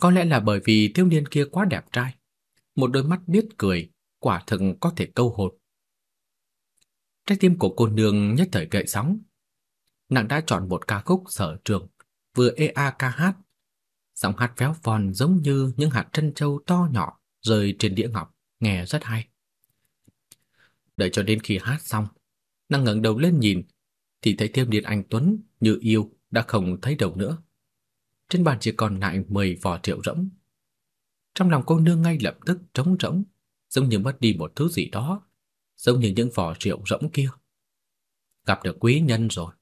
có lẽ là bởi vì thiếu niên kia quá đẹp trai, một đôi mắt biết cười, quả thực có thể câu hồn. Trái tim của cô nương nhất thời gậy sóng. Nàng đã chọn một ca khúc sở trường, vừa e a ca hát. Giọng hát véo von giống như những hạt trân châu to nhỏ rơi trên đĩa ngọc, nghe rất hay. Đợi cho đến khi hát xong, nàng ngẩng đầu lên nhìn, thì thấy thiếu niên anh Tuấn như yêu đã không thấy đâu nữa. Trên bàn chỉ còn lại 10 vò rượu rỗng. Trong lòng cô nương ngay lập tức trống rỗng, giống như mất đi một thứ gì đó, giống như những vò rượu rỗng kia. Gặp được quý nhân rồi.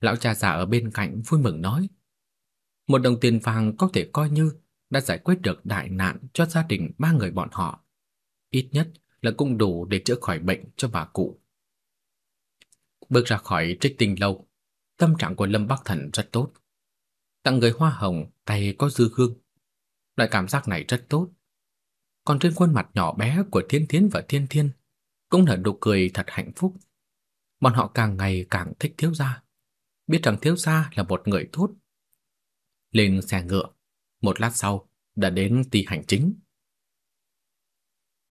Lão cha già ở bên cạnh vui mừng nói, một đồng tiền vàng có thể coi như đã giải quyết được đại nạn cho gia đình ba người bọn họ. Ít nhất là cũng đủ để chữa khỏi bệnh cho bà cụ. Bước ra khỏi trích tinh lâu, tâm trạng của Lâm Bắc Thần rất tốt. Tặng người hoa hồng, tay có dư hương. Loại cảm giác này rất tốt. Còn trên khuôn mặt nhỏ bé của Thiên Thiến và Thiên Thiên cũng nở nụ cười thật hạnh phúc. Bọn họ càng ngày càng thích thiếu gia, biết rằng thiếu gia là một người tốt. Lên xe ngựa, một lát sau đã đến ti hành chính.